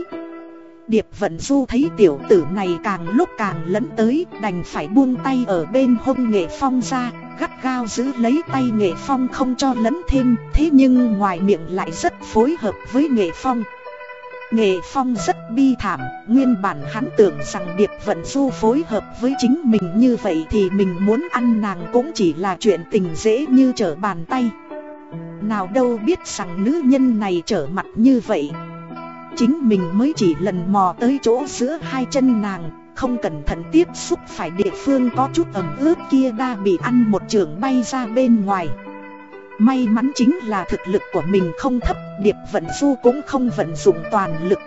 Điệp Vận Du thấy tiểu tử này càng lúc càng lấn tới, đành phải buông tay ở bên hông nghệ phong ra, gắt gao giữ lấy tay nghệ phong không cho lấn thêm, thế nhưng ngoài miệng lại rất phối hợp với nghệ phong. Nghệ Phong rất bi thảm, nguyên bản hắn tưởng rằng Điệp Vận Du phối hợp với chính mình như vậy thì mình muốn ăn nàng cũng chỉ là chuyện tình dễ như trở bàn tay. Nào đâu biết rằng nữ nhân này trở mặt như vậy. Chính mình mới chỉ lần mò tới chỗ giữa hai chân nàng, không cẩn thận tiếp xúc phải địa phương có chút ẩm ướt kia đã bị ăn một trường bay ra bên ngoài May mắn chính là thực lực của mình không thấp, Điệp vận du cũng không vận dụng toàn lực.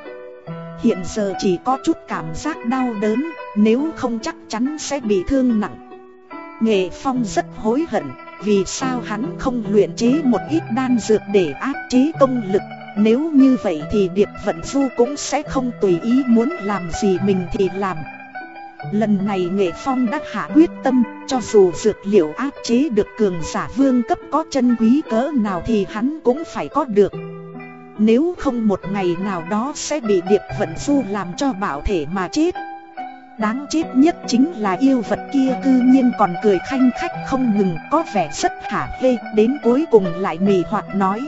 Hiện giờ chỉ có chút cảm giác đau đớn, Nếu không chắc chắn sẽ bị thương nặng. Nghệ Phong rất hối hận, Vì sao hắn không luyện chế một ít đan dược để áp chế công lực? Nếu như vậy thì Điệp Vận Du cũng sẽ không tùy ý muốn làm gì mình thì làm. Lần này Nghệ Phong đã hạ quyết tâm, Cho dù dược liệu áp chế được cường giả vương cấp có chân quý cỡ nào thì hắn cũng phải có được. Nếu không một ngày nào đó sẽ bị Điệp Vận Du làm cho bảo thể mà chết. Đáng chết nhất chính là yêu vật kia cư nhiên còn cười khanh khách không ngừng, có vẻ rất hả hê, Đến cuối cùng lại mì hoạt nói.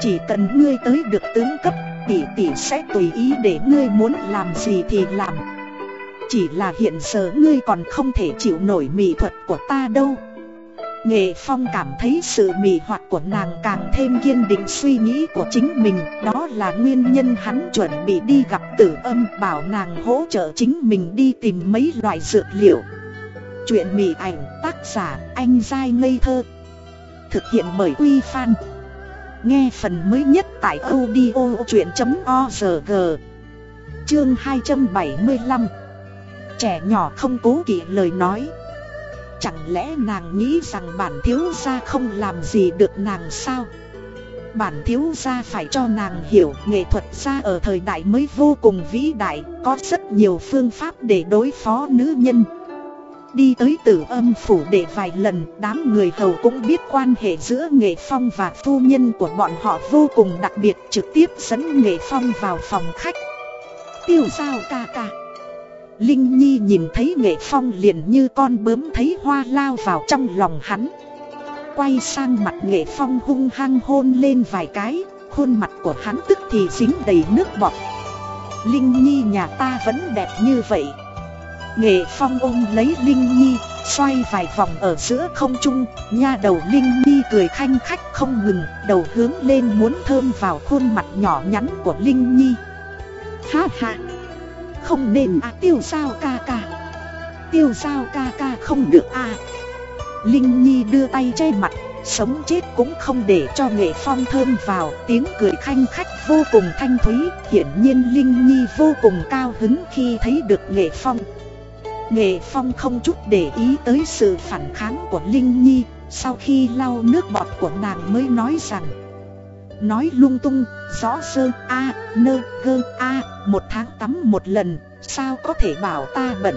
Chỉ cần ngươi tới được tướng cấp, tỷ tỷ sẽ tùy ý để ngươi muốn làm gì thì làm. Chỉ là hiện giờ ngươi còn không thể chịu nổi mỹ thuật của ta đâu. Nghệ Phong cảm thấy sự mị hoặc của nàng càng thêm kiên định suy nghĩ của chính mình. Đó là nguyên nhân hắn chuẩn bị đi gặp tử âm, bảo nàng hỗ trợ chính mình đi tìm mấy loại dược liệu. Chuyện mị ảnh, tác giả, anh dai ngây thơ. Thực hiện bởi Quy Phan. Nghe phần mới nhất tại audio chuyện.org Chương 275 Trẻ nhỏ không cố kỵ lời nói Chẳng lẽ nàng nghĩ rằng bản thiếu gia không làm gì được nàng sao? Bản thiếu gia phải cho nàng hiểu nghệ thuật gia ở thời đại mới vô cùng vĩ đại, có rất nhiều phương pháp để đối phó nữ nhân. Đi tới tử âm phủ để vài lần đám người hầu cũng biết quan hệ giữa nghệ phong và phu nhân của bọn họ vô cùng đặc biệt trực tiếp dẫn nghệ phong vào phòng khách. Tiêu sao ca ca. Linh Nhi nhìn thấy nghệ phong liền như con bướm thấy hoa lao vào trong lòng hắn. Quay sang mặt nghệ phong hung hăng hôn lên vài cái, Khuôn mặt của hắn tức thì dính đầy nước bọt. Linh Nhi nhà ta vẫn đẹp như vậy. Nghệ phong ôm lấy Linh Nhi, Xoay vài vòng ở giữa không trung, Nha đầu Linh Nhi cười khanh khách không ngừng, Đầu hướng lên muốn thơm vào khuôn mặt nhỏ nhắn của Linh Nhi. Ha ha! Không nên à tiêu sao ca ca. Tiêu sao ca ca không được à. Linh Nhi đưa tay che mặt, Sống chết cũng không để cho nghệ phong thơm vào. Tiếng cười khanh khách vô cùng thanh thúy, Hiển nhiên Linh Nhi vô cùng cao hứng khi thấy được nghệ phong. Nghệ phong không chút để ý tới sự phản kháng của Linh Nhi. Sau khi lau nước bọt của nàng mới nói rằng Nói lung tung, rõ sơ, a, nơ, gơ, a, một tháng tắm một lần, sao có thể bảo ta bẩn.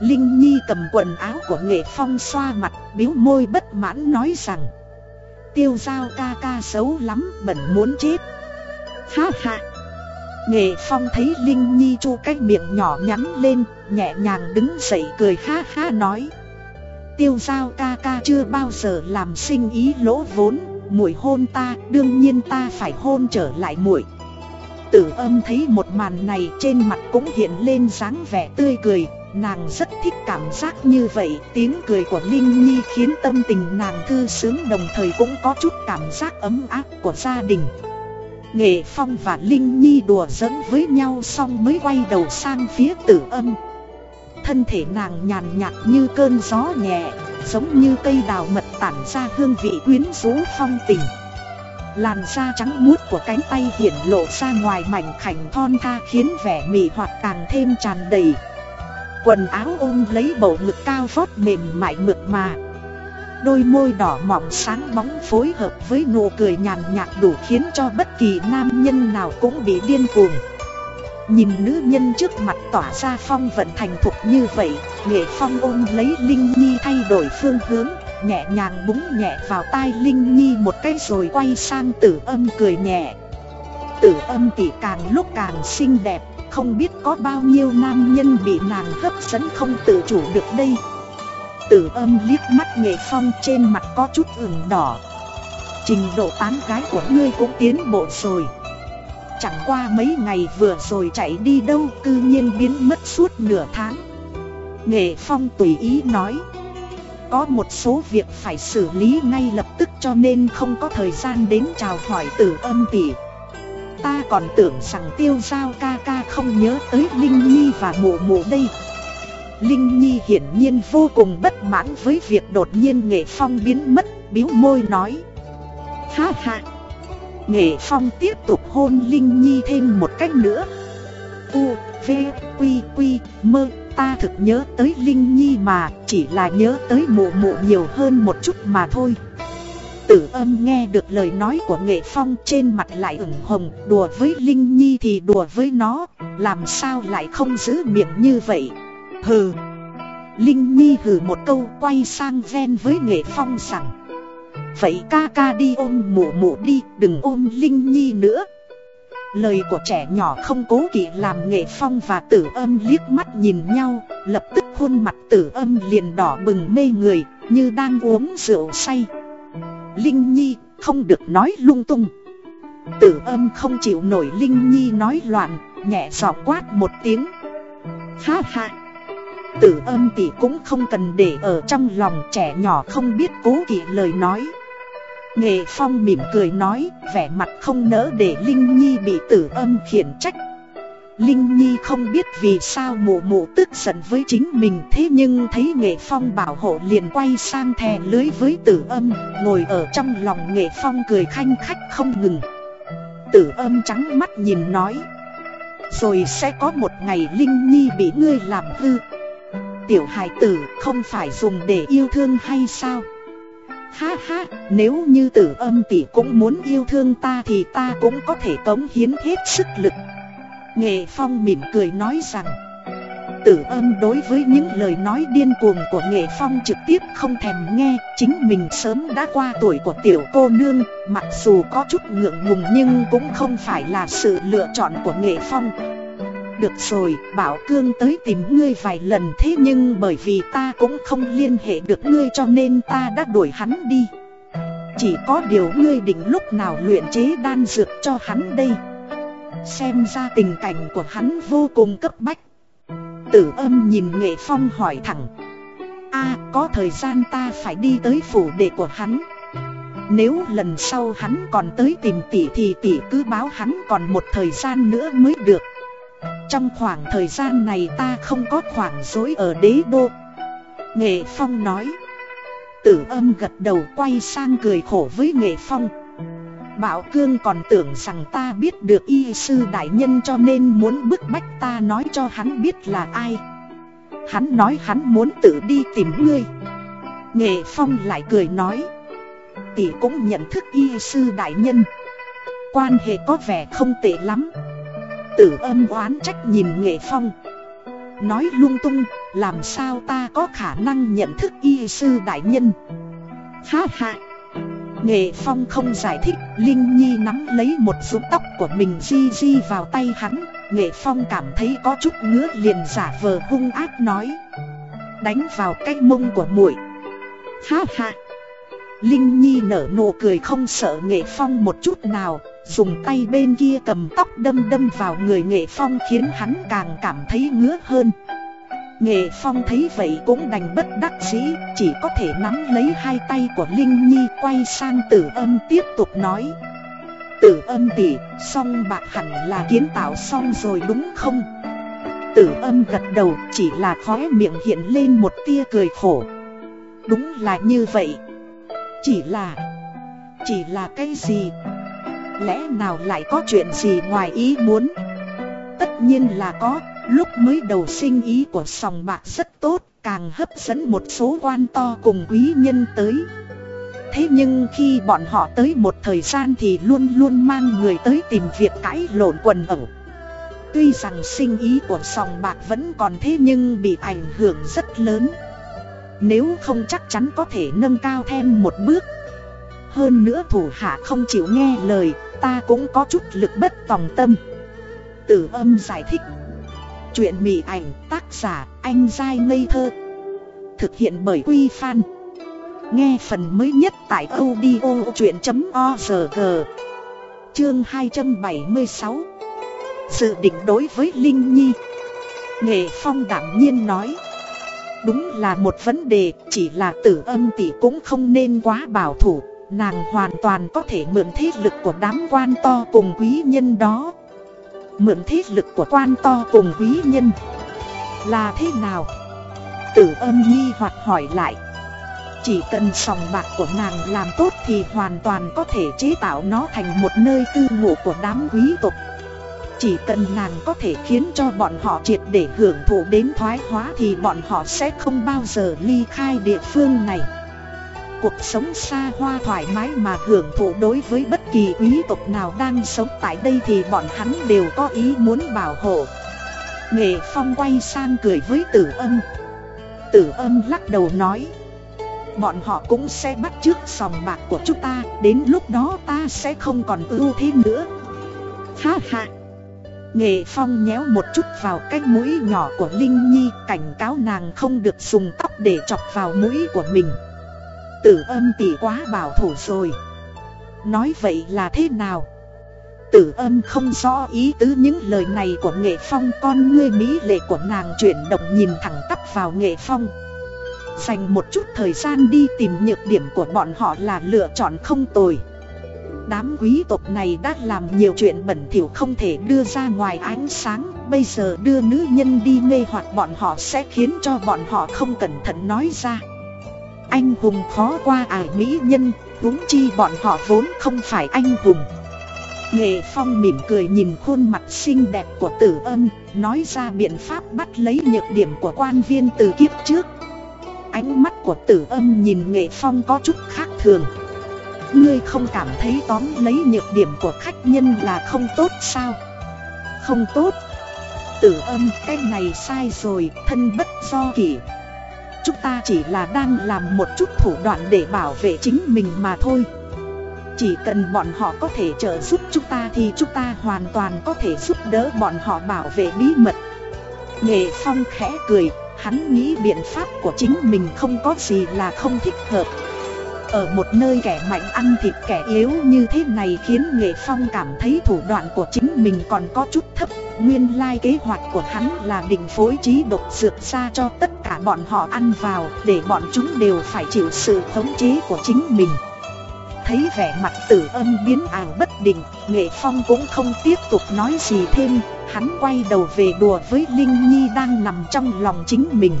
Linh Nhi cầm quần áo của nghệ phong xoa mặt, biếu môi bất mãn nói rằng Tiêu giao ca ca xấu lắm, bẩn muốn chết. Ha ha! Nghệ phong thấy Linh Nhi chu cái miệng nhỏ nhắn lên, nhẹ nhàng đứng dậy cười ha ha nói Tiêu giao ca ca chưa bao giờ làm sinh ý lỗ vốn muội hôn ta, đương nhiên ta phải hôn trở lại muội. Tử âm thấy một màn này trên mặt cũng hiện lên dáng vẻ tươi cười, nàng rất thích cảm giác như vậy, tiếng cười của Linh Nhi khiến tâm tình nàng thư sướng đồng thời cũng có chút cảm giác ấm áp của gia đình. Nghệ Phong và Linh Nhi đùa giỡn với nhau xong mới quay đầu sang phía tử âm. Thân thể nàng nhàn nhạt như cơn gió nhẹ, giống như cây đào mật tản ra hương vị quyến rũ phong tình. Làn da trắng muốt của cánh tay hiển lộ ra ngoài mảnh khảnh thon tha khiến vẻ mị hoặc càng thêm tràn đầy. Quần áo ôm lấy bầu ngực cao vót mềm mại mượt mà. Đôi môi đỏ mỏng sáng bóng phối hợp với nụ cười nhàn nhạt đủ khiến cho bất kỳ nam nhân nào cũng bị điên cuồng. Nhìn nữ nhân trước mặt tỏa ra phong vận thành thục như vậy, Nghệ phong ôm lấy Linh Nhi thay đổi phương hướng, Nhẹ nhàng búng nhẹ vào tai Linh Nhi một cái rồi quay sang tử âm cười nhẹ. Tử âm tỷ càng lúc càng xinh đẹp, Không biết có bao nhiêu nam nhân bị nàng hấp dẫn không tự chủ được đây. Tử âm liếc mắt nghệ phong trên mặt có chút ửng đỏ. Trình độ tán gái của ngươi cũng tiến bộ rồi. Chẳng qua mấy ngày vừa rồi chạy đi đâu cư nhiên biến mất suốt nửa tháng. Nghệ Phong tùy ý nói Có một số việc phải xử lý ngay lập tức cho nên không có thời gian đến chào hỏi tử âm tỷ ta còn tưởng rằng tiêu giao ca ca không nhớ tới Linh Nhi và mụ mụ đây. Linh Nhi hiển nhiên vô cùng bất mãn với việc đột nhiên Nghệ Phong biến mất, biếu môi nói Ha ha. Nghệ Phong tiếp tục hôn Linh Nhi thêm một cách nữa. U, V, Quy, Quy, Mơ Ta thực nhớ tới Linh Nhi mà Chỉ là nhớ tới mụ mụ nhiều hơn một chút mà thôi. Tử âm nghe được lời nói của Nghệ Phong trên mặt lại ửng hồng Đùa với Linh Nhi thì đùa với nó Làm sao lại không giữ miệng như vậy? Hừ. Linh Nhi hừ một câu quay sang ven với Nghệ Phong rằng Vậy ca ca đi ôm mụ mụ đi, đừng ôm Linh Nhi nữa. Lời của trẻ nhỏ không cố kỵ làm Nghệ Phong và tử âm liếc mắt nhìn nhau, Lập tức khuôn mặt tử âm liền đỏ bừng mê người, Như đang uống rượu say. Linh Nhi, không được nói lung tung. Tử âm không chịu nổi Linh Nhi nói loạn, Nhẹ giọng quát một tiếng. Ha ha. Tử âm tỷ cũng không cần để ở trong lòng, trẻ nhỏ không biết cố kỵ lời nói. Nghệ Phong mỉm cười nói, vẻ mặt không nỡ để Linh Nhi bị tử âm khiển trách. Linh Nhi không biết vì sao mụ mụ tức giận với chính mình thế nhưng thấy Nghệ Phong bảo hộ liền quay sang thè lưới với tử âm, ngồi ở trong lòng Nghệ Phong cười khanh khách không ngừng. Tử âm trắng mắt nhìn nói, rồi sẽ có một ngày Linh Nhi bị ngươi làm hư. Tiểu hài tử không phải dùng để yêu thương hay sao? Ha ha, nếu như tử âm tỷ cũng muốn yêu thương ta thì ta cũng có thể cống hiến hết sức lực. Nghệ Phong mỉm cười nói rằng, tử âm đối với những lời nói điên cuồng của Nghệ Phong trực tiếp không thèm nghe, chính mình sớm đã qua tuổi của tiểu cô nương, mặc dù có chút ngượng ngùng nhưng cũng không phải là sự lựa chọn của Nghệ Phong. Được rồi, Bảo Cương tới tìm ngươi vài lần thế nhưng bởi vì ta cũng không liên hệ được ngươi cho nên ta đã đuổi hắn đi. Chỉ có điều ngươi định lúc nào luyện chế đan dược cho hắn đây. Xem ra tình cảnh của hắn vô cùng cấp bách. Tử âm nhìn Nghệ Phong hỏi thẳng. a có thời gian ta phải đi tới phủ đệ của hắn. Nếu lần sau hắn còn tới tìm tỷ thì tỷ cứ báo hắn còn một thời gian nữa mới được. Trong khoảng thời gian này ta không có khoảng dối ở đế đô. Nghệ Phong nói. Tử âm gật đầu quay sang cười khổ với Nghệ Phong. Bảo Cương còn tưởng rằng ta biết được y sư đại nhân cho nên muốn bức bách ta nói cho hắn biết là ai. Hắn nói hắn muốn tự đi tìm ngươi. Nghệ Phong lại cười nói. Tỷ cũng nhận thức y sư đại nhân. Quan hệ có vẻ không tệ lắm. Tử âm oán trách nhìn Nghệ Phong. Nói lung tung, Làm sao ta có khả năng nhận thức y sư đại nhân? Ha ha. Nghệ Phong không giải thích, Linh Nhi nắm lấy một rúm tóc của mình di di vào tay hắn. Nghệ Phong cảm thấy có chút ngứa liền giả vờ hung ác nói. Đánh vào cái mông của muội. Ha ha. Linh Nhi nở nụ cười không sợ Nghệ Phong một chút nào Dùng tay bên kia cầm tóc đâm đâm vào người Nghệ Phong khiến hắn càng cảm thấy ngứa hơn. Nghệ Phong thấy vậy cũng đành bất đắc dĩ Chỉ có thể nắm lấy hai tay của Linh Nhi quay sang tử âm tiếp tục nói. Tử âm tỉ, song bạc hẳn là kiến tạo xong rồi đúng không? Tử âm gật đầu chỉ là khóe miệng hiện lên một tia cười khổ. Đúng là như vậy chỉ là... Chỉ là cái gì? Lẽ nào lại có chuyện gì ngoài ý muốn? Tất nhiên là có, Lúc mới đầu sinh ý của sòng bạc rất tốt, Càng hấp dẫn một số quan to cùng quý nhân tới. Thế nhưng khi bọn họ tới một thời gian thì luôn luôn mang người tới tìm việc cãi lộn quần ẩu. Tuy rằng sinh ý của sòng bạc vẫn còn thế nhưng bị ảnh hưởng rất lớn. Nếu không chắc chắn có thể nâng cao thêm một bước. Hơn nữa thủ hạ không chịu nghe lời, ta cũng có chút lực bất tòng tâm. Tử âm giải thích. Chuyện mị ảnh tác giả anh dai ngây thơ. Thực hiện bởi Quy Phan. Nghe phần mới nhất tại audio chuyện.org Chương 276 Dự định đối với Linh Nhi. Nghệ Phong đảm nhiên nói. Đúng là một vấn đề, Chỉ là tử âm tỷ cũng không nên quá bảo thủ. Nàng hoàn toàn có thể mượn thế lực của đám quan to cùng quý nhân đó. Mượn thế lực của quan to cùng quý nhân Là thế nào? Tử âm nghi hoặc hỏi lại. Chỉ cần sòng bạc của nàng làm tốt thì hoàn toàn có thể chế tạo nó thành một nơi cư ngụ của đám quý tộc chỉ cần nàng có thể khiến cho bọn họ triệt để hưởng thụ đến thoái hóa thì bọn họ sẽ không bao giờ ly khai địa phương này. Cuộc sống xa hoa thoải mái mà hưởng thụ đối với bất kỳ quý tộc nào đang sống tại đây thì bọn hắn đều có ý muốn bảo hộ. Nghệ Phong quay sang cười với tử âm. Tử âm lắc đầu nói. Bọn họ cũng sẽ bắt trước sòng bạc của chúng ta, đến lúc đó ta sẽ không còn ưu thế nữa. Ha ha! Nghệ Phong nhéo một chút vào cái mũi nhỏ của Linh Nhi, cảnh cáo nàng không được dùng tóc để chọc vào mũi của mình. Tử âm tỷ quá bảo thủ rồi. Nói vậy là thế nào? Tử âm không rõ ý tứ những lời này của Nghệ Phong, con ngươi mỹ lệ của nàng chuyển động nhìn thẳng tắp vào Nghệ Phong. Dành một chút thời gian đi tìm nhược điểm của bọn họ là lựa chọn không tồi. Đám quý tộc này đã làm nhiều chuyện bẩn thỉu không thể đưa ra ngoài ánh sáng. Bây giờ đưa nữ nhân đi mê hoặc bọn họ sẽ khiến cho bọn họ không cẩn thận nói ra. Anh hùng khó qua ải mỹ nhân, huống chi bọn họ vốn không phải anh hùng. Nghệ Phong mỉm cười nhìn khuôn mặt xinh đẹp của tử âm Nói ra biện pháp bắt lấy nhược điểm của quan viên từ kiếp trước. Ánh mắt của tử âm nhìn Nghệ Phong có chút khác thường. Ngươi không cảm thấy tóm lấy nhược điểm của khách nhân là không tốt sao? Không tốt. Tử âm cái này sai rồi, thân bất do kỷ. Chúng ta chỉ là đang làm một chút thủ đoạn để bảo vệ chính mình mà thôi. Chỉ cần bọn họ có thể trợ giúp chúng ta thì chúng ta hoàn toàn có thể giúp đỡ bọn họ bảo vệ bí mật. Nghệ Phong khẽ cười, hắn nghĩ biện pháp của chính mình không có gì là không thích hợp. Ở một nơi kẻ mạnh ăn thịt kẻ yếu như thế này khiến Nghệ Phong cảm thấy thủ đoạn của chính mình còn có chút thấp. Nguyên lai kế hoạch của hắn là định phối trí độc dược ra cho tất cả bọn họ ăn vào Để bọn chúng đều phải chịu sự thống chế của chính mình. Thấy vẻ mặt tử âm biến ảo bất định, Nghệ Phong cũng không tiếp tục nói gì thêm. Hắn quay đầu về đùa với Linh Nhi đang nằm trong lòng chính mình.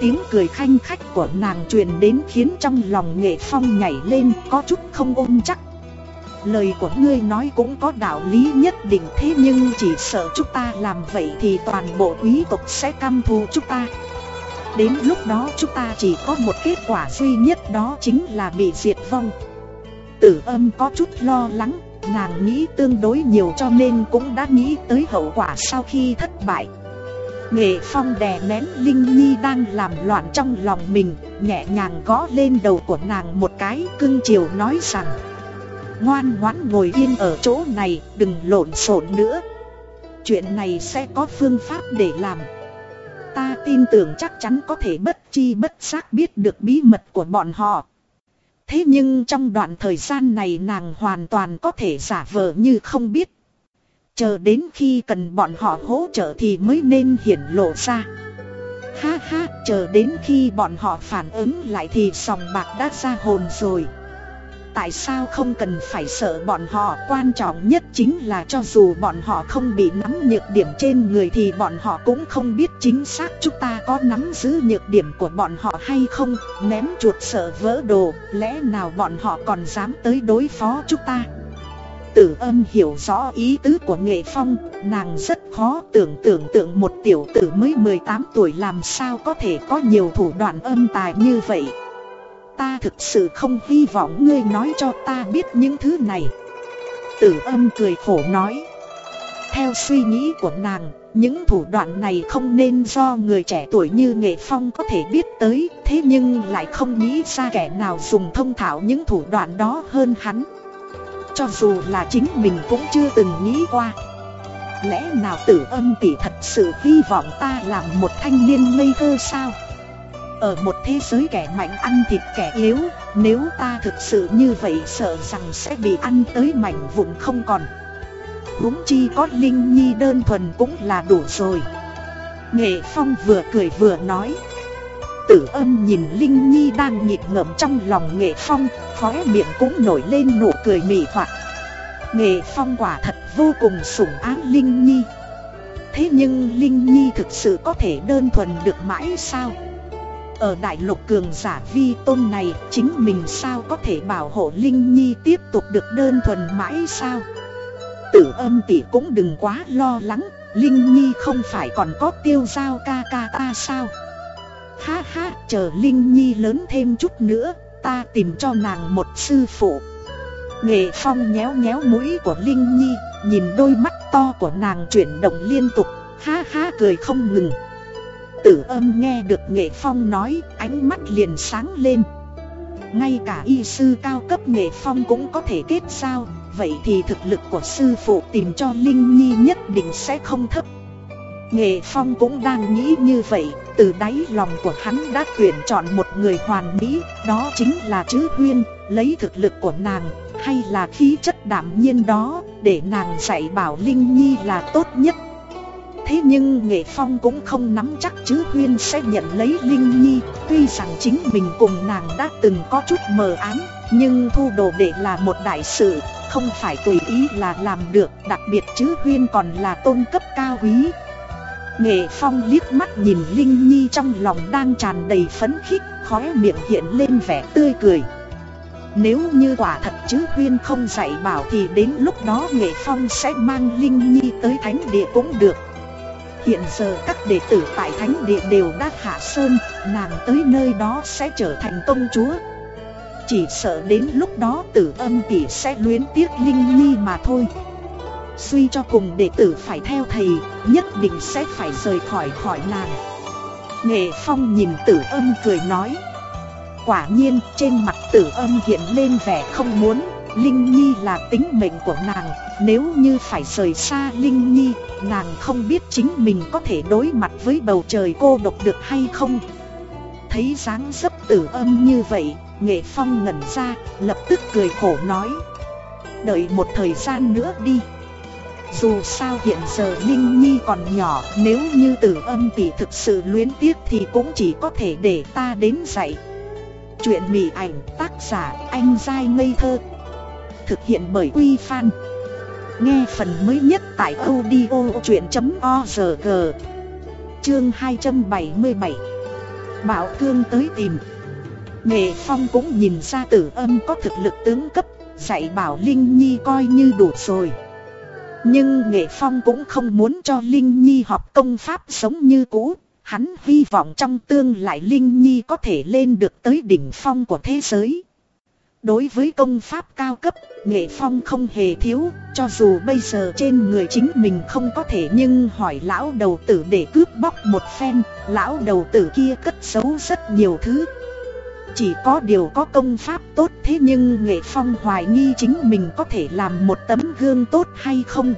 Tiếng cười khanh khách của nàng truyền đến khiến trong lòng nghệ phong nhảy lên có chút không ôm chắc. Lời của ngươi nói cũng có đạo lý nhất định thế nhưng chỉ sợ chúng ta làm vậy thì toàn bộ quý tộc sẽ căm thù chúng ta. Đến lúc đó chúng ta chỉ có một kết quả duy nhất đó chính là bị diệt vong. Tử âm có chút lo lắng, nàng nghĩ tương đối nhiều cho nên cũng đã nghĩ tới hậu quả sau khi thất bại. Nghệ Phong đè nén Linh Nhi đang làm loạn trong lòng mình, Nhẹ nhàng gõ lên đầu của nàng một cái, cưng chiều nói rằng, Ngoan ngoãn ngồi yên ở chỗ này, đừng lộn xộn nữa. Chuyện này sẽ có phương pháp để làm. Ta tin tưởng chắc chắn có thể bất chi bất giác biết được bí mật của bọn họ. Thế nhưng trong đoạn thời gian này nàng hoàn toàn có thể giả vờ như không biết. Chờ đến khi cần bọn họ hỗ trợ thì mới nên hiển lộ ra. Ha ha, chờ đến khi bọn họ phản ứng lại thì sòng bạc đã ra hồn rồi. Tại sao không cần phải sợ bọn họ? Quan trọng nhất chính là cho dù bọn họ không bị nắm nhược điểm trên người Thì bọn họ cũng không biết chính xác chúng ta có nắm giữ nhược điểm của bọn họ hay không. Ném chuột sợ vỡ đồ Lẽ nào bọn họ còn dám tới đối phó chúng ta? Tử âm hiểu rõ ý tứ của nghệ phong, Nàng rất khó tưởng tượng tượng một tiểu tử mới 18 tuổi làm sao có thể có nhiều thủ đoạn âm tài như vậy. Ta thực sự không hy vọng ngươi nói cho ta biết những thứ này. Tử âm cười khổ nói. Theo suy nghĩ của nàng, những thủ đoạn này không nên do người trẻ tuổi như Nghệ Phong có thể biết tới, Thế nhưng lại không nghĩ ra kẻ nào dùng thông thạo những thủ đoạn đó hơn hắn cho dù là chính mình cũng chưa từng nghĩ qua. Lẽ nào tử âm tỷ thật sự hy vọng ta làm một thanh niên ngây thơ sao? Ở một thế giới kẻ mạnh ăn thịt kẻ yếu, Nếu ta thực sự như vậy sợ rằng sẽ bị ăn tới mảnh vụn không còn. Huống chi có Linh Nhi đơn thuần cũng là đủ rồi. Nghệ Phong vừa cười vừa nói Tử âm nhìn Linh Nhi đang nhịp ngợm trong lòng nghệ phong, Khóe miệng cũng nổi lên nụ cười mị hoặc. Nghệ phong quả thật vô cùng sủng ái Linh Nhi. Thế nhưng Linh Nhi thực sự có thể đơn thuần được mãi sao? Ở đại lục cường giả vi tôn này, Chính mình sao có thể bảo hộ Linh Nhi tiếp tục được đơn thuần mãi sao? Tử âm tỷ cũng đừng quá lo lắng, Linh Nhi không phải còn có tiêu giao ca ca ta sao? Ha ha, chờ Linh Nhi lớn thêm chút nữa, Ta tìm cho nàng một sư phụ. Nghệ Phong nhéo nhéo mũi của Linh Nhi, Nhìn đôi mắt to của nàng chuyển động liên tục, Ha ha cười không ngừng. Tử âm nghe được Nghệ Phong nói, Ánh mắt liền sáng lên. Ngay cả y sư cao cấp Nghệ Phong cũng có thể kết giao, Vậy thì thực lực của sư phụ tìm cho Linh Nhi nhất định sẽ không thấp. Nghệ Phong cũng đang nghĩ như vậy, Từ đáy lòng của hắn đã tuyển chọn một người hoàn mỹ, Đó chính là chữ Huyên, Lấy thực lực của nàng, Hay là khí chất đảm nhiên đó, Để nàng dạy bảo Linh Nhi là tốt nhất. Thế nhưng Nghệ Phong cũng không nắm chắc Chứ Huyên sẽ nhận lấy Linh Nhi, Tuy rằng chính mình cùng nàng đã từng có chút mờ ám, Nhưng thu đồ đệ là một đại sự, Không phải tùy ý là làm được, Đặc biệt Chứ Huyên còn là tôn cấp cao quý Nghệ Phong liếc mắt nhìn Linh Nhi trong lòng đang tràn đầy phấn khích, khóe miệng hiện lên vẻ tươi cười. Nếu như quả thật chứ Huyên không dạy bảo thì đến lúc đó Nghệ Phong sẽ mang Linh Nhi tới Thánh Địa cũng được. Hiện giờ các đệ tử tại Thánh Địa đều đã hạ sơn, nàng tới nơi đó sẽ trở thành công chúa. Chỉ sợ đến lúc đó tử âm tỷ sẽ luyến tiếc Linh Nhi mà thôi. Suy cho cùng đệ tử phải theo thầy, Nhất định sẽ phải rời khỏi khỏi nàng Nghệ Phong nhìn tử âm cười nói. Quả nhiên, trên mặt tử âm hiện lên vẻ không muốn. Linh Nhi là tính mệnh của nàng, Nếu như phải rời xa Linh Nhi, Nàng không biết chính mình có thể đối mặt với bầu trời cô độc được hay không. Thấy dáng dấp tử âm như vậy, Nghệ Phong ngẩn ra, Lập tức cười khổ nói. Đợi một thời gian nữa đi dù sao hiện giờ Linh Nhi còn nhỏ, Nếu như tử âm tỷ thực sự luyến tiếc Thì cũng chỉ có thể để ta đến dạy. Chuyện mỉ ảnh, tác giả, anh dai ngây thơ. Thực hiện bởi Quy Phan. Nghe phần mới nhất tại audio chuyện.org Chương 277 Bảo Cương tới tìm. Nghệ Phong cũng nhìn ra tử âm có thực lực tướng cấp, Dạy bảo Linh Nhi coi như đủ rồi nhưng Nghệ Phong cũng không muốn cho Linh Nhi học công pháp sống như cũ. Hắn hy vọng trong tương lai Linh Nhi có thể lên được tới đỉnh phong của thế giới. Đối với công pháp cao cấp, Nghệ Phong không hề thiếu, cho dù bây giờ trên người chính mình không có thể nhưng hỏi lão đầu tử để cướp bóc một phen, lão đầu tử kia cất giấu rất nhiều thứ. Chỉ có điều có công pháp tốt thế nhưng Nghệ Phong hoài nghi chính mình có thể làm một tấm gương tốt hay không.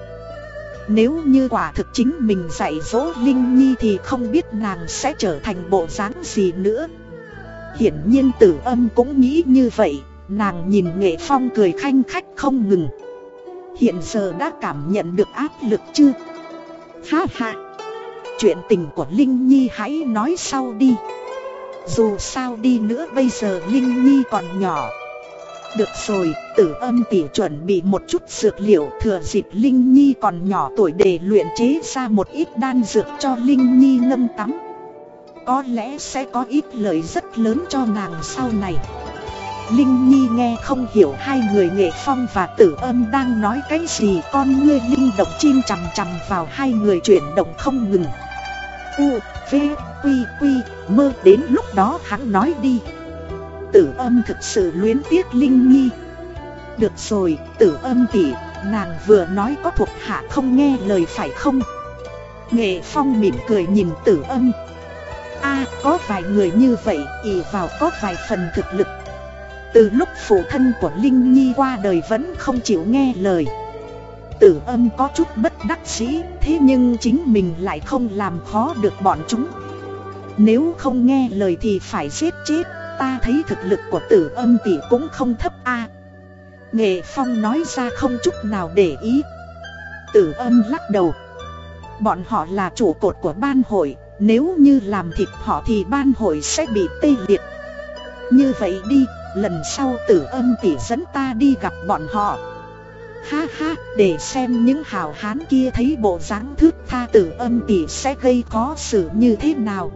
Nếu như quả thực chính mình dạy dỗ Linh Nhi thì không biết nàng sẽ trở thành bộ dáng gì nữa. Hiển nhiên tử âm cũng nghĩ như vậy, nàng nhìn Nghệ Phong cười khanh khách không ngừng. Hiện giờ đã cảm nhận được áp lực chưa? Ha ha! Chuyện tình của Linh Nhi hãy nói sau đi. Dù sao đi nữa bây giờ Linh Nhi còn nhỏ. Được rồi, tử âm tỷ chuẩn bị một chút dược liệu thừa dịp Linh Nhi còn nhỏ tuổi để luyện chế ra một ít đan dược cho Linh Nhi ngâm tắm. Có lẽ sẽ có ít lợi rất lớn cho nàng sau này. Linh Nhi nghe không hiểu hai người nghệ phong và tử âm đang nói cái gì Con ngươi linh động chim chằm chằm vào hai người chuyển động không ngừng. U, V, Quy, Quy, mơ đến lúc đó hắn nói đi. Tử âm thực sự luyến tiếc Linh Nhi. Được rồi, tử âm tỉ, nàng vừa nói có thuộc hạ không nghe lời phải không? Nghệ Phong mỉm cười nhìn tử âm. A có vài người như vậy, ì vào có vài phần thực lực. Từ lúc phụ thân của Linh Nhi qua đời vẫn không chịu nghe lời tử âm có chút bất đắc dĩ Thế nhưng chính mình lại không làm khó được bọn chúng. Nếu không nghe lời thì phải giết chết Ta thấy thực lực của tử âm tỷ cũng không thấp a. Nghệ Phong nói ra không chút nào để ý. Tử âm lắc đầu. Bọn họ là chủ cột của ban hội Nếu như làm thịt họ thì ban hội sẽ bị tê liệt. Như vậy đi, lần sau tử âm tỷ dẫn ta đi gặp bọn họ. Ha ha, để xem những hào hán kia thấy bộ dáng thước tha tử âm tỷ sẽ gây khó xử như thế nào.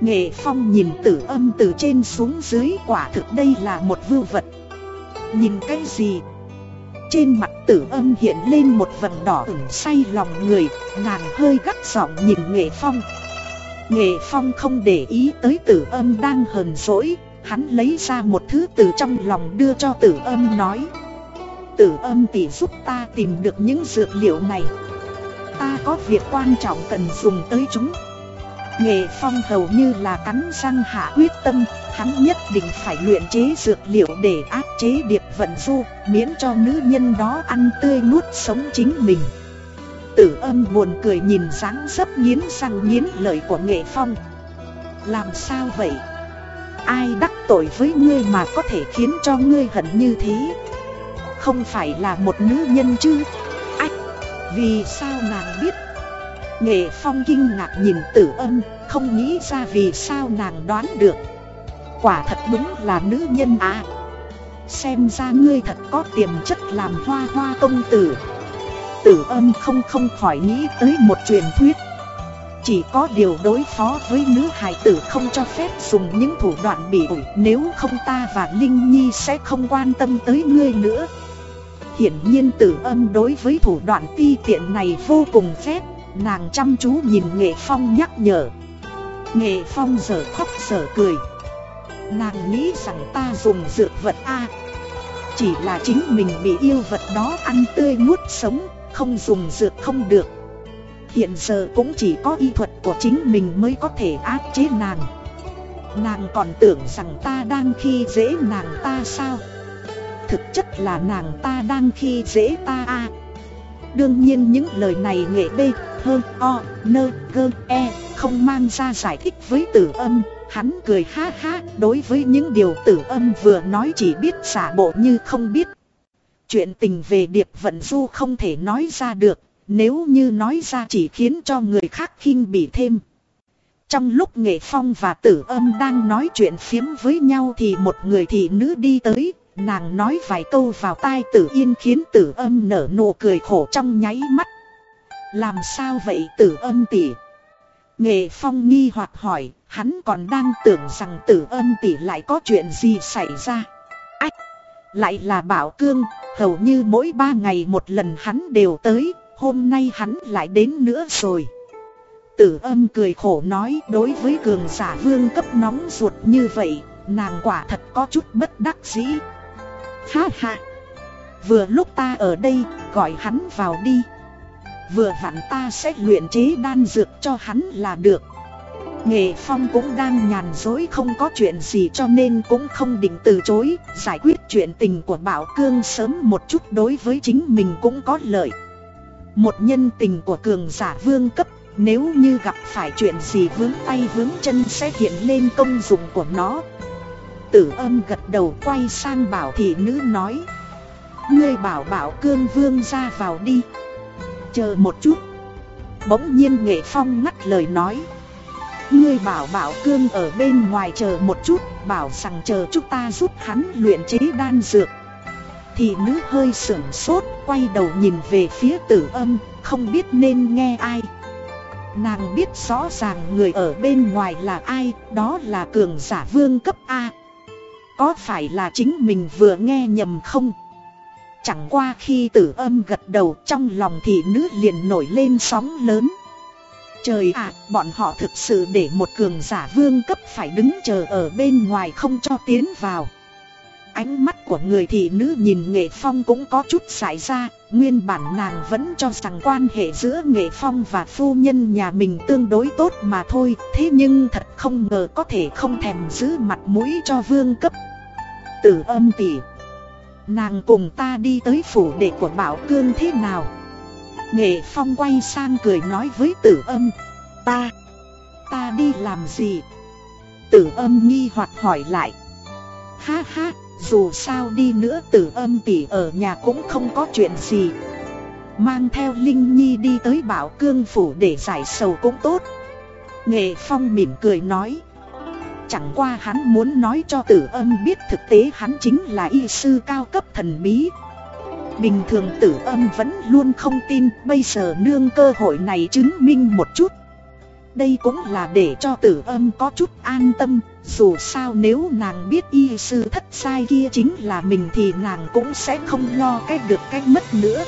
Nghệ Phong nhìn tử âm từ trên xuống dưới quả thực đây là một vưu vật. Nhìn cái gì? Trên mặt tử âm hiện lên một vầng đỏ ửng say lòng người Nàng hơi gắt giọng nhìn Nghệ Phong. Nghệ Phong không để ý tới tử âm đang hờn dỗi Hắn lấy ra một thứ từ trong lòng đưa cho tử âm nói. Tử âm tỷ giúp ta tìm được những dược liệu này. Ta có việc quan trọng cần dùng tới chúng. Nghệ phong hầu như là cắn răng hạ quyết tâm, Hắn nhất định phải luyện chế dược liệu để áp chế điệp vận du, Miễn cho nữ nhân đó ăn tươi nuốt sống chính mình. Tử âm buồn cười nhìn dáng dấp nghiến răng nghiến lời của nghệ phong. Làm sao vậy? Ai đắc tội với ngươi mà có thể khiến cho ngươi hận như thế? Không phải là một nữ nhân chứ Ách, vì sao nàng biết Nghệ Phong kinh ngạc nhìn tử âm, không nghĩ ra vì sao nàng đoán được. Quả thật đúng là nữ nhân à. Xem ra ngươi thật có tiềm chất làm hoa hoa công tử. Tử âm không không khỏi nghĩ tới một truyền thuyết. Chỉ có điều đối phó với nữ hài tử không cho phép dùng những thủ đoạn bị ủi Nếu không ta và Linh Nhi sẽ không quan tâm tới ngươi nữa Hiển nhiên tử âm đối với thủ đoạn ti tiện này vô cùng phép. Nàng chăm chú nhìn Nghệ Phong nhắc nhở. Nghệ Phong giờ khóc giờ cười. Nàng nghĩ rằng ta dùng dược vật A. Chỉ là chính mình bị yêu vật đó ăn tươi nuốt sống, Không dùng dược không được. Hiện giờ cũng chỉ có y thuật của chính mình mới có thể áp chế nàng. Nàng còn tưởng rằng ta đang khi dễ nàng ta sao? Thực chất là nàng ta đang khi dễ ta a. Đương nhiên những lời này nghệ bê hơn o, nơ gơ e không mang ra giải thích với tử âm. Hắn cười ha ha, đối với những điều tử âm vừa nói chỉ biết giả bộ như không biết. Chuyện tình về Điệp Vận Du không thể nói ra được, Nếu như nói ra chỉ khiến cho người khác khinh bỉ thêm. Trong lúc Nghệ Phong và Tử Âm đang nói chuyện phiếm với nhau thì một người thị nữ đi tới Nàng nói vài câu vào tai Tử Yên khiến Tử Âm nở nụ cười khổ trong nháy mắt làm sao vậy tử âm tỷ? Nghệ Phong nghi hoặc hỏi, hắn còn đang tưởng rằng tử âm tỷ lại có chuyện gì xảy ra. Ách! Lại là Bảo Cương, hầu như mỗi ba ngày một lần hắn đều tới, hôm nay hắn lại đến nữa rồi. Tử âm cười khổ nói đối với cường giả vương cấp nóng ruột như vậy, nàng quả thật có chút bất đắc dĩ. Ha ha! Vừa lúc ta ở đây, gọi hắn vào đi. Vừa vặn ta sẽ luyện chế đan dược cho hắn là được Nghệ Phong cũng đang nhàn dối không có chuyện gì cho nên cũng không định từ chối Giải quyết chuyện tình của Bảo Cương sớm một chút đối với chính mình cũng có lợi Một nhân tình của cường giả vương cấp Nếu như gặp phải chuyện gì vướng tay vướng chân sẽ hiện lên công dụng của nó Tử âm gật đầu quay sang bảo thị nữ nói. Ngươi bảo bảo cương vương ra vào đi. Chờ một chút. Bỗng nhiên nghệ phong ngắt lời nói. Ngươi bảo bảo cương ở bên ngoài chờ một chút, Bảo rằng chờ chúng ta giúp hắn luyện chế đan dược. Thị nữ hơi sửng sốt, Quay đầu nhìn về phía tử âm, Không biết nên nghe ai. Nàng biết rõ ràng người ở bên ngoài là ai, Đó là cường giả vương cấp A có phải là chính mình vừa nghe nhầm không? Chẳng qua khi tử âm gật đầu trong lòng thì nữ liền nổi lên sóng lớn Trời ạ, bọn họ thực sự để một cường giả vương cấp phải đứng chờ ở bên ngoài không cho tiến vào Ánh mắt của người thị nữ nhìn nghệ phong cũng có chút xảy ra Nguyên bản nàng vẫn cho rằng quan hệ giữa nghệ phong và phu nhân nhà mình tương đối tốt mà thôi, Thế nhưng thật không ngờ có thể không thèm giữ mặt mũi cho vương cấp. Tử âm tỉ. Nàng cùng ta đi tới phủ đệ của Bảo Cương thế nào? Nghệ Phong quay sang cười nói với tử âm. Ta Ta đi làm gì? Tử âm nghi hoặc hỏi lại. Ha ha dù sao đi nữa tử âm tỷ ở nhà cũng không có chuyện gì. Mang theo Linh Nhi đi tới Bảo Cương phủ để giải sầu cũng tốt. Nghệ Phong mỉm cười nói, Chẳng qua hắn muốn nói cho tử âm biết thực tế hắn chính là y sư cao cấp thần bí. Bình thường tử âm vẫn luôn không tin, Bây giờ nương cơ hội này chứng minh một chút. Đây cũng là để cho tử âm có chút an tâm, Dù sao nếu nàng biết y sư thất sai kia chính là mình Thì nàng cũng sẽ không lo cách được cách mất nữa.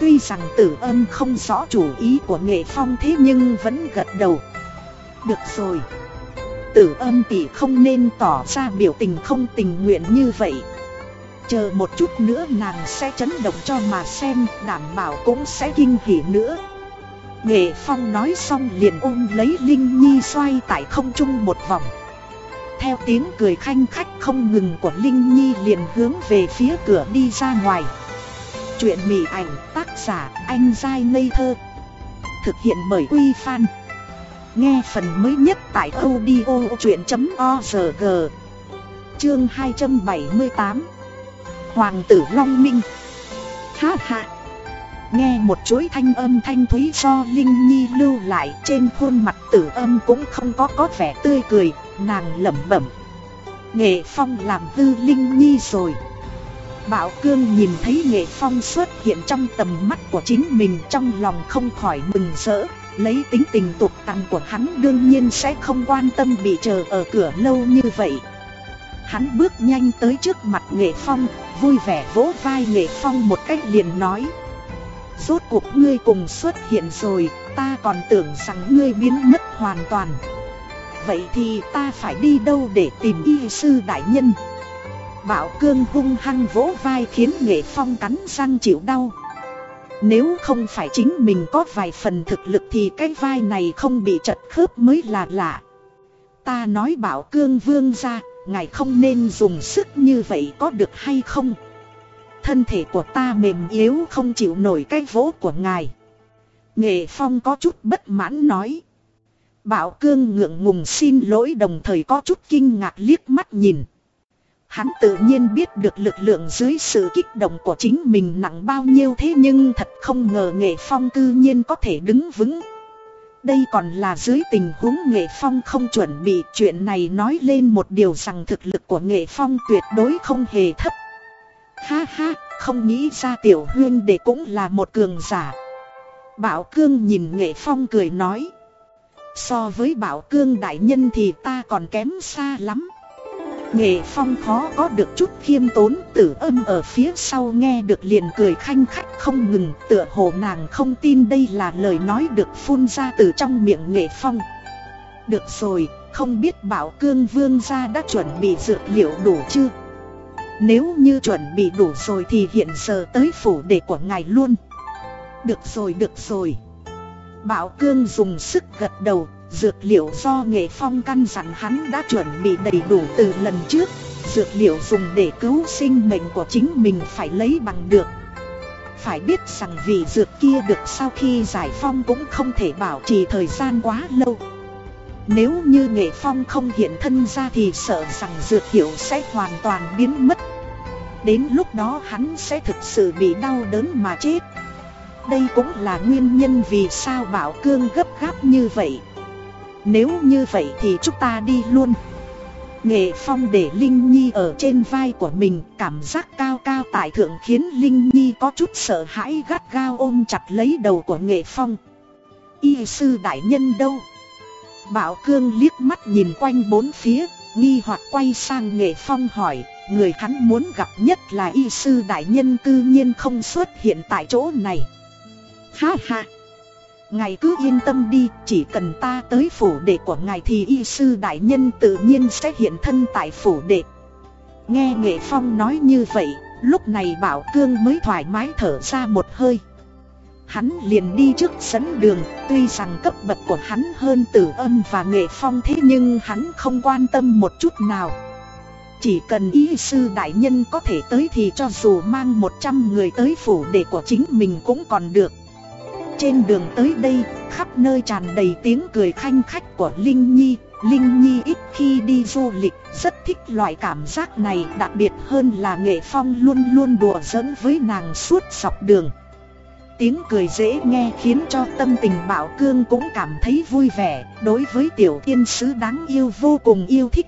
Tuy rằng tử âm không rõ chủ ý của nghệ phong thế nhưng vẫn gật đầu. Được rồi. Tử âm tỷ không nên tỏ ra biểu tình không tình nguyện như vậy. Chờ một chút nữa nàng sẽ chấn động cho mà xem, Đảm bảo cũng sẽ kinh hỉ nữa. Nghệ Phong nói xong liền ôm lấy Linh Nhi xoay tại không trung một vòng. Theo tiếng cười khanh khách không ngừng của Linh Nhi liền hướng về phía cửa đi ra ngoài. Chuyện mỉ ảnh tác giả anh dai ngây thơ. Thực hiện bởi Uy Fan Nghe phần mới nhất tại audio chuyện.org Chương 278 Hoàng tử Long Minh. Ha ha. Nghe một chuỗi thanh âm thanh thúy do Linh Nhi lưu lại trên khuôn mặt tử âm cũng không có có vẻ tươi cười, nàng lẩm bẩm. Nghệ Phong làm hư Linh Nhi rồi. Bảo Cương nhìn thấy Nghệ Phong xuất hiện trong tầm mắt của chính mình trong lòng không khỏi mừng rỡ. Lấy tính tình tục tằn của hắn đương nhiên sẽ không quan tâm bị chờ ở cửa lâu như vậy. Hắn bước nhanh tới trước mặt Nghệ Phong, vui vẻ vỗ vai Nghệ Phong một cách liền nói. Rốt cuộc ngươi cùng xuất hiện rồi, ta còn tưởng rằng ngươi biến mất hoàn toàn. Vậy thì ta phải đi đâu để tìm y sư đại nhân? Bảo cương hung hăng vỗ vai khiến Nghệ Phong cắn răng chịu đau. Nếu không phải chính mình có vài phần thực lực thì cái vai này không bị chật khớp mới là lạ. Ta nói bảo cương vương ra, ngài không nên dùng sức như vậy có được hay không? Thân thể của ta mềm yếu không chịu nổi cái vỗ của ngài. Nghệ Phong có chút bất mãn nói. Bảo cương ngượng ngùng xin lỗi đồng thời có chút kinh ngạc liếc mắt nhìn. Hắn tự nhiên biết được lực lượng dưới sự kích động của chính mình nặng bao nhiêu thế nhưng thật không ngờ nghệ phong cư nhiên có thể đứng vững. Đây còn là dưới tình huống nghệ phong không chuẩn bị chuyện này nói lên một điều rằng thực lực của nghệ phong tuyệt đối không hề thấp. Ha ha, không nghĩ ra tiểu huyên để cũng là một cường giả. Bảo cương nhìn nghệ phong cười nói. So với bảo cương đại nhân thì ta còn kém xa lắm. Nghệ phong khó có được chút khiêm tốn tử âm ở phía sau nghe được liền cười khanh khách không ngừng tựa hồ nàng không tin đây là lời nói được phun ra từ trong miệng nghệ phong. Được rồi, không biết bảo cương vương gia đã chuẩn bị dược liệu đủ chưa? Nếu như chuẩn bị đủ rồi thì hiện giờ tới phủ để của ngài luôn. Được rồi, được rồi. Bảo cương dùng sức gật đầu Dược liệu do nghệ phong căn dặn hắn đã chuẩn bị đầy đủ từ lần trước Dược liệu dùng để cứu sinh mệnh của chính mình phải lấy bằng được Phải biết rằng vị dược kia được sau khi giải phong cũng không thể bảo trì thời gian quá lâu Nếu như nghệ phong không hiện thân ra thì sợ rằng dược hiệu sẽ hoàn toàn biến mất Đến lúc đó hắn sẽ thực sự bị đau đớn mà chết. Đây cũng là nguyên nhân vì sao bảo cương gấp gáp như vậy. Nếu như vậy thì chúng ta đi luôn. Nghệ Phong để Linh Nhi ở trên vai của mình, Cảm giác cao cao tại thượng khiến Linh Nhi có chút sợ hãi gắt gao ôm chặt lấy đầu của Nghệ Phong. Y sư đại nhân đâu? Bảo Cương liếc mắt nhìn quanh bốn phía, Nghi hoặc quay sang Nghệ Phong hỏi. Người hắn muốn gặp nhất là y sư đại nhân cư nhiên không xuất hiện tại chỗ này Ha ha Ngài cứ yên tâm đi, chỉ cần ta tới phủ đệ của ngài thì y sư đại nhân tự nhiên sẽ hiện thân tại phủ đệ. Nghe Nghệ Phong nói như vậy, lúc này Bảo Cương mới thoải mái thở ra một hơi. Hắn liền đi trước dẫn đường, tuy rằng cấp bậc của hắn hơn Tử Âm và Nghệ Phong thế nhưng hắn không quan tâm một chút nào. Chỉ cần y sư đại nhân có thể tới thì cho dù mang 100 người tới phủ đệ của chính mình cũng còn được. Trên đường tới đây, khắp nơi tràn đầy tiếng cười khanh khách của Linh Nhi. Linh Nhi ít khi đi du lịch, rất thích loại cảm giác này đặc biệt hơn là nghệ phong luôn luôn đùa giỡn với nàng suốt dọc đường. tiếng cười dễ nghe khiến cho tâm tình Bảo Cương cũng cảm thấy vui vẻ, đối với tiểu tiên sứ đáng yêu vô cùng yêu thích.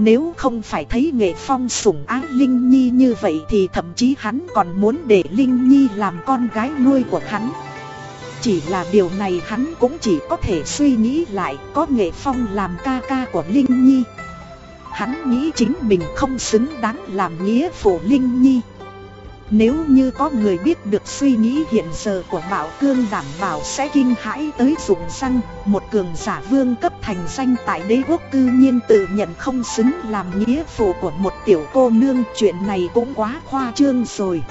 Nếu không phải thấy nghệ phong sủng ái Linh Nhi như vậy thì thậm chí hắn còn muốn để Linh Nhi làm con gái nuôi của hắn. Chỉ là điều này hắn cũng chỉ có thể suy nghĩ lại, có nghệ phong làm ca ca của Linh Nhi. Hắn nghĩ chính mình không xứng đáng làm nghĩa phụ Linh Nhi. Nếu như có người biết được suy nghĩ hiện giờ của Bảo Cương đảm bảo sẽ kinh hãi tới dụng răng, Một cường giả vương cấp thành danh tại đế quốc cư nhiên tự nhận không xứng làm nghĩa phụ của một tiểu cô nương, Chuyện này cũng quá khoa trương rồi.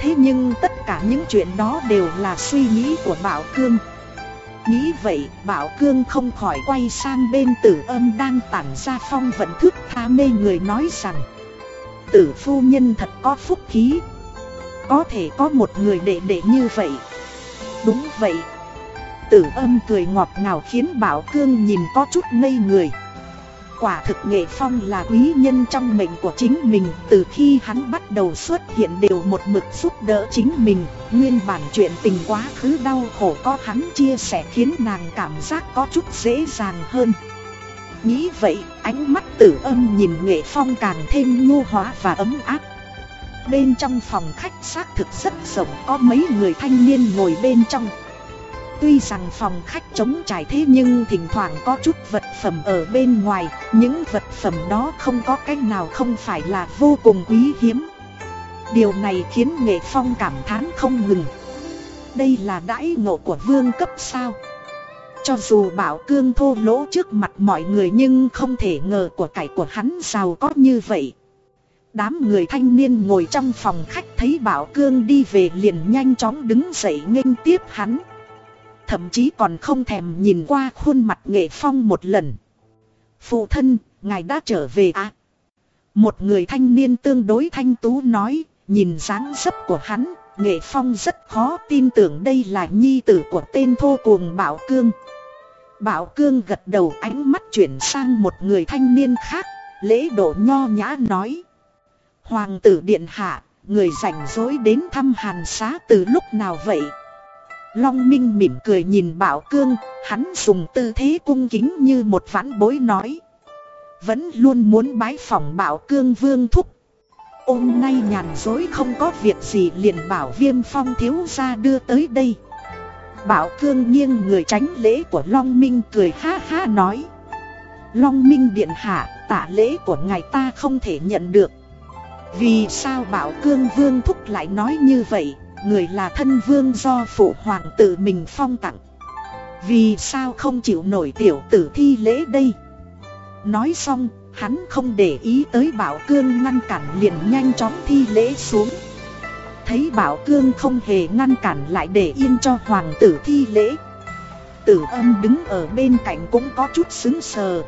Thế nhưng tất cả những chuyện đó đều là suy nghĩ của Bảo Cương. Nghĩ vậy, Bảo Cương không khỏi quay sang bên tử âm đang tản ra phong vận thức tha mê người nói rằng Tử phu nhân thật có phúc khí. Có thể có một người đệ đệ như vậy. Đúng vậy. Tử âm cười ngọt ngào khiến Bảo Cương nhìn có chút ngây người. Quả thực nghệ phong là quý nhân trong mệnh của chính mình. Từ khi hắn bắt đầu xuất hiện đều một mực giúp đỡ chính mình. Nguyên bản chuyện tình quá khứ đau khổ có hắn chia sẻ khiến nàng cảm giác có chút dễ dàng hơn. Nghĩ vậy, ánh mắt tử âm nhìn nghệ phong càng thêm nhu hóa và ấm áp. Bên trong phòng khách xác thực rất rộng, có mấy người thanh niên ngồi bên trong. Tuy rằng phòng khách trống trải thế nhưng thỉnh thoảng có chút vật phẩm ở bên ngoài, Những vật phẩm đó không có cách nào không phải là vô cùng quý hiếm. Điều này khiến Nghệ Phong cảm thán không ngừng. Đây là đãi ngộ của vương cấp sao? Cho dù bảo cương thô lỗ trước mặt mọi người nhưng không thể ngờ của cải của hắn giàu có như vậy Đám người thanh niên ngồi trong phòng khách thấy bảo cương đi về liền nhanh chóng đứng dậy nghênh tiếp hắn Thậm chí còn không thèm nhìn qua khuôn mặt nghệ phong một lần. Phụ thân, ngài đã trở về à? Một người thanh niên tương đối thanh tú nói, nhìn dáng dấp của hắn, nghệ phong rất khó tin tưởng đây là nhi tử của tên thô cuồng Bảo Cương. Bảo Cương gật đầu ánh mắt chuyển sang một người thanh niên khác, lễ độ nho nhã nói. Hoàng tử điện hạ, người rảnh rỗi đến thăm hàn xá từ lúc nào vậy? Long Minh mỉm cười nhìn Bảo Cương, hắn dùng tư thế cung kính như một vãn bối nói. Vẫn luôn muốn bái phỏng Bảo Cương vương thúc. Hôm nay nhàn dối không có việc gì liền bảo viêm phong thiếu ra đưa tới đây. Bảo Cương nghiêng người tránh lễ của Long Minh cười ha ha nói. Long Minh điện hạ, tạ lễ của ngài ta không thể nhận được. Vì sao Bảo Cương vương thúc lại nói như vậy? người là thân vương do phụ hoàng tự mình phong tặng Vì sao không chịu nổi tiểu tử thi lễ đây Nói xong hắn không để ý tới bảo cương ngăn cản liền nhanh chóng thi lễ xuống Thấy bảo cương không hề ngăn cản lại để yên cho hoàng tử thi lễ. Tử âm đứng ở bên cạnh cũng có chút xứng sờ.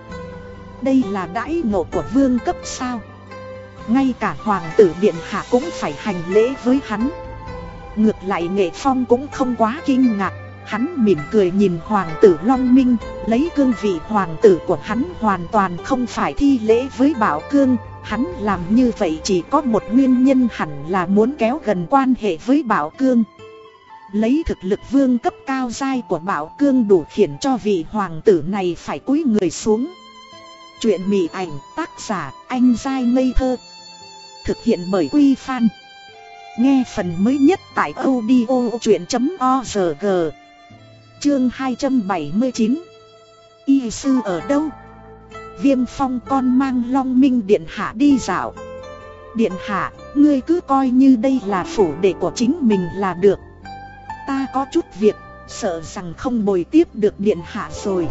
Đây là đãi ngộ của vương cấp sao? Ngay cả hoàng tử điện hạ cũng phải hành lễ với hắn. Ngược lại nghệ phong cũng không quá kinh ngạc. Hắn mỉm cười nhìn hoàng tử Long Minh, Lấy cương vị hoàng tử của hắn hoàn toàn không phải thi lễ với bảo cương. Hắn làm như vậy chỉ có một nguyên nhân hẳn là muốn kéo gần quan hệ với bảo cương. Lấy thực lực vương cấp cao dai của bảo cương đủ khiển cho vị hoàng tử này phải cúi người xuống. Chuyện mị ảnh tác giả anh dai ngây thơ. Thực hiện bởi Quy Phan. Nghe phần mới nhất tại audio chuyện.org Chương 279 Y sư ở đâu? Viêm phong con mang long minh điện hạ đi dạo. Điện hạ, ngươi cứ coi như đây là phủ đệ của chính mình là được. Ta có chút việc, sợ rằng không bồi tiếp được điện hạ rồi.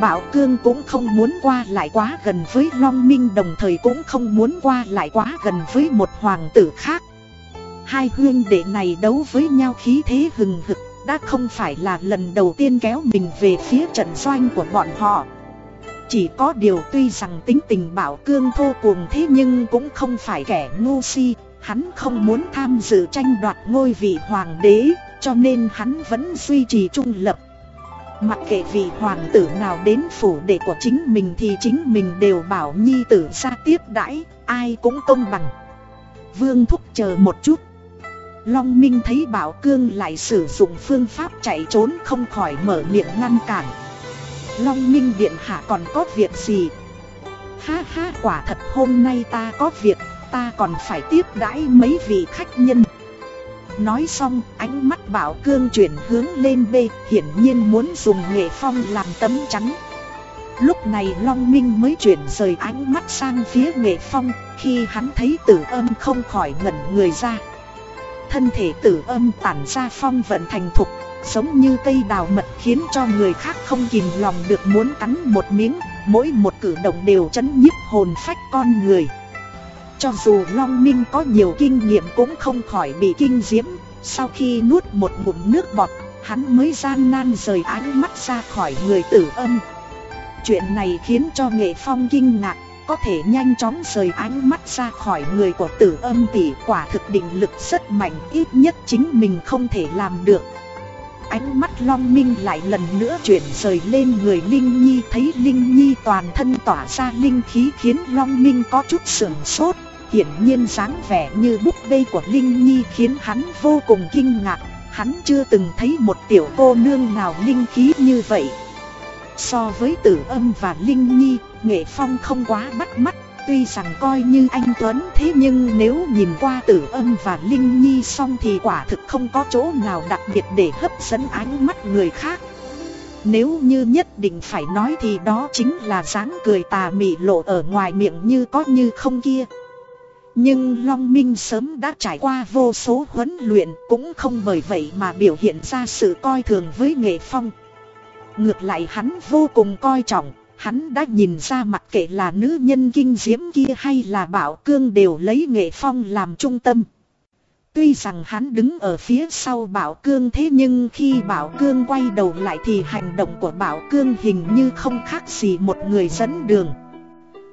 Bảo Cương cũng không muốn qua lại quá gần với Long Minh đồng thời cũng không muốn qua lại quá gần với một hoàng tử khác. Hai huyên đệ này đấu với nhau khí thế hừng hực Đã không phải là lần đầu tiên kéo mình về phía trận doanh của bọn họ. Chỉ có điều tuy rằng tính tình bảo cương thô cuồng thế nhưng cũng không phải kẻ ngu si. Hắn không muốn tham dự tranh đoạt ngôi vị hoàng đế, Cho nên hắn vẫn duy trì trung lập. Mặc kệ vị hoàng tử nào đến phủ đệ của chính mình thì chính mình đều bảo nhi tử ra tiếp đãi, Ai cũng công bằng. Vương thúc chờ một chút. Long Minh thấy Bảo Cương lại sử dụng phương pháp chạy trốn không khỏi mở miệng ngăn cản. Long Minh Điện Hạ còn có việc gì? Ha ha quả thật hôm nay ta có việc, ta còn phải tiếp đãi mấy vị khách nhân. Nói xong ánh mắt Bảo Cương chuyển hướng lên B Hiển nhiên muốn dùng nghệ phong làm tấm chắn. Lúc này Long Minh mới chuyển rời ánh mắt sang phía nghệ phong Khi hắn thấy tử âm không khỏi ngẩn người ra. Thân thể tử âm tản ra phong vận thành thục Giống như cây đào mật khiến cho người khác không kìm lòng được muốn cắn một miếng, Mỗi một cử động đều chấn nhiếp hồn phách con người. Cho dù Long Minh có nhiều kinh nghiệm cũng không khỏi bị kinh diễm, Sau khi nuốt một ngụm nước bọt, Hắn mới gian nan rời ánh mắt ra khỏi người tử âm. Chuyện này khiến cho nghệ phong kinh ngạc, Có thể nhanh chóng rời ánh mắt ra khỏi người của tử âm tỷ quả thực định lực rất mạnh, Ít nhất chính mình không thể làm được. Ánh mắt Long Minh lại lần nữa chuyển rời lên người Linh Nhi Thấy Linh Nhi toàn thân tỏa ra linh khí khiến Long Minh có chút sưởng sốt. Hiển nhiên dáng vẻ như búp bê của Linh Nhi khiến hắn vô cùng kinh ngạc. Hắn chưa từng thấy một tiểu cô nương nào linh khí như vậy. So với tử âm và Linh Nhi, Nghệ Phong không quá bắt mắt. Tuy rằng coi như anh Tuấn thế nhưng nếu nhìn qua tử âm và Linh Nhi xong thì quả thực không có chỗ nào đặc biệt để hấp dẫn ánh mắt người khác. Nếu như nhất định phải nói thì đó chính là dáng cười tà mị lộ ở ngoài miệng như có như không kia. Nhưng Long Minh sớm đã trải qua vô số huấn luyện cũng không bởi vậy mà biểu hiện ra sự coi thường với nghệ phong. Ngược lại hắn vô cùng coi trọng Hắn đã nhìn ra mặc kệ là nữ nhân kinh diễm kia hay là bảo cương đều lấy nghệ phong làm trung tâm. Tuy rằng hắn đứng ở phía sau bảo cương thế nhưng khi bảo cương quay đầu lại thì hành động của bảo cương hình như không khác gì một người dẫn đường.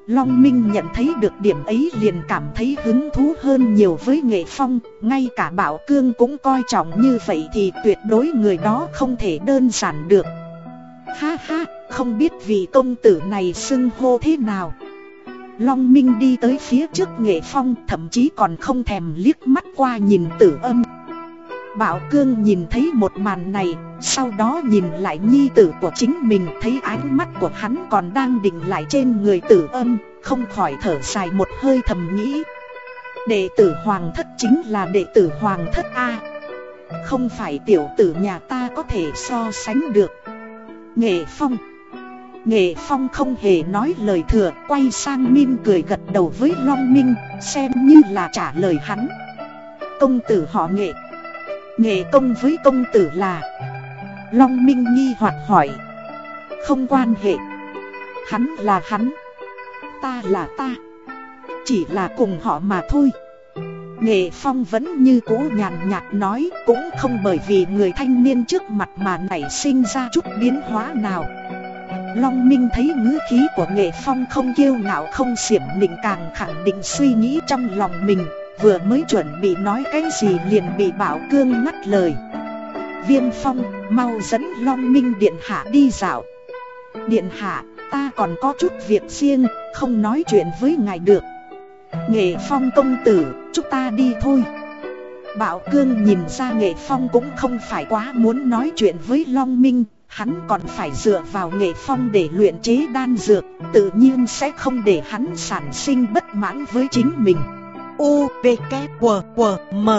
Long Minh nhận thấy được điểm ấy liền cảm thấy hứng thú hơn nhiều với nghệ phong, ngay cả bảo cương cũng coi trọng như vậy thì tuyệt đối người đó không thể đơn giản được. Ha ha, không biết vị công tử này xưng hô thế nào. Long Minh đi tới phía trước nghệ phong Thậm chí còn không thèm liếc mắt qua nhìn tử âm. Bảo Cương nhìn thấy một màn này Sau đó nhìn lại nhi tử của chính mình Thấy ánh mắt của hắn còn đang định lại trên người tử âm Không khỏi thở dài một hơi thầm nghĩ. Đệ tử Hoàng Thất chính là đệ tử Hoàng Thất A. Không phải tiểu tử nhà ta có thể so sánh được. Nghệ Phong. Nghệ Phong không hề nói lời thừa, Quay sang Minh cười gật đầu với Long Minh, Xem như là trả lời hắn. Công tử họ Nghệ. Nghệ công với công tử là? Long Minh nghi hoặc hỏi. Không quan hệ. Hắn là hắn. Ta là ta. Chỉ là cùng họ mà thôi. Nghệ Phong vẫn như cũ nhàn nhạt nói Cũng không bởi vì người thanh niên trước mặt mà nảy sinh ra chút biến hóa nào. Long Minh thấy ngữ khí của Nghệ Phong không kiêu ngạo không xiểm định càng khẳng định suy nghĩ trong lòng mình, Vừa mới chuẩn bị nói cái gì liền bị Bảo Cương ngắt lời. Viêm Phong, mau dẫn Long Minh Điện Hạ đi dạo. Điện Hạ, ta còn có chút việc riêng, không nói chuyện với ngài được. Nghệ Phong công tử chúng ta đi thôi. Bảo Cương nhìn ra Nghệ Phong cũng không phải quá muốn nói chuyện với Long Minh Hắn còn phải dựa vào nghệ phong để luyện chế đan dược Tự nhiên sẽ không để hắn sản sinh bất mãn với chính mình. U, V, K, W, W, M.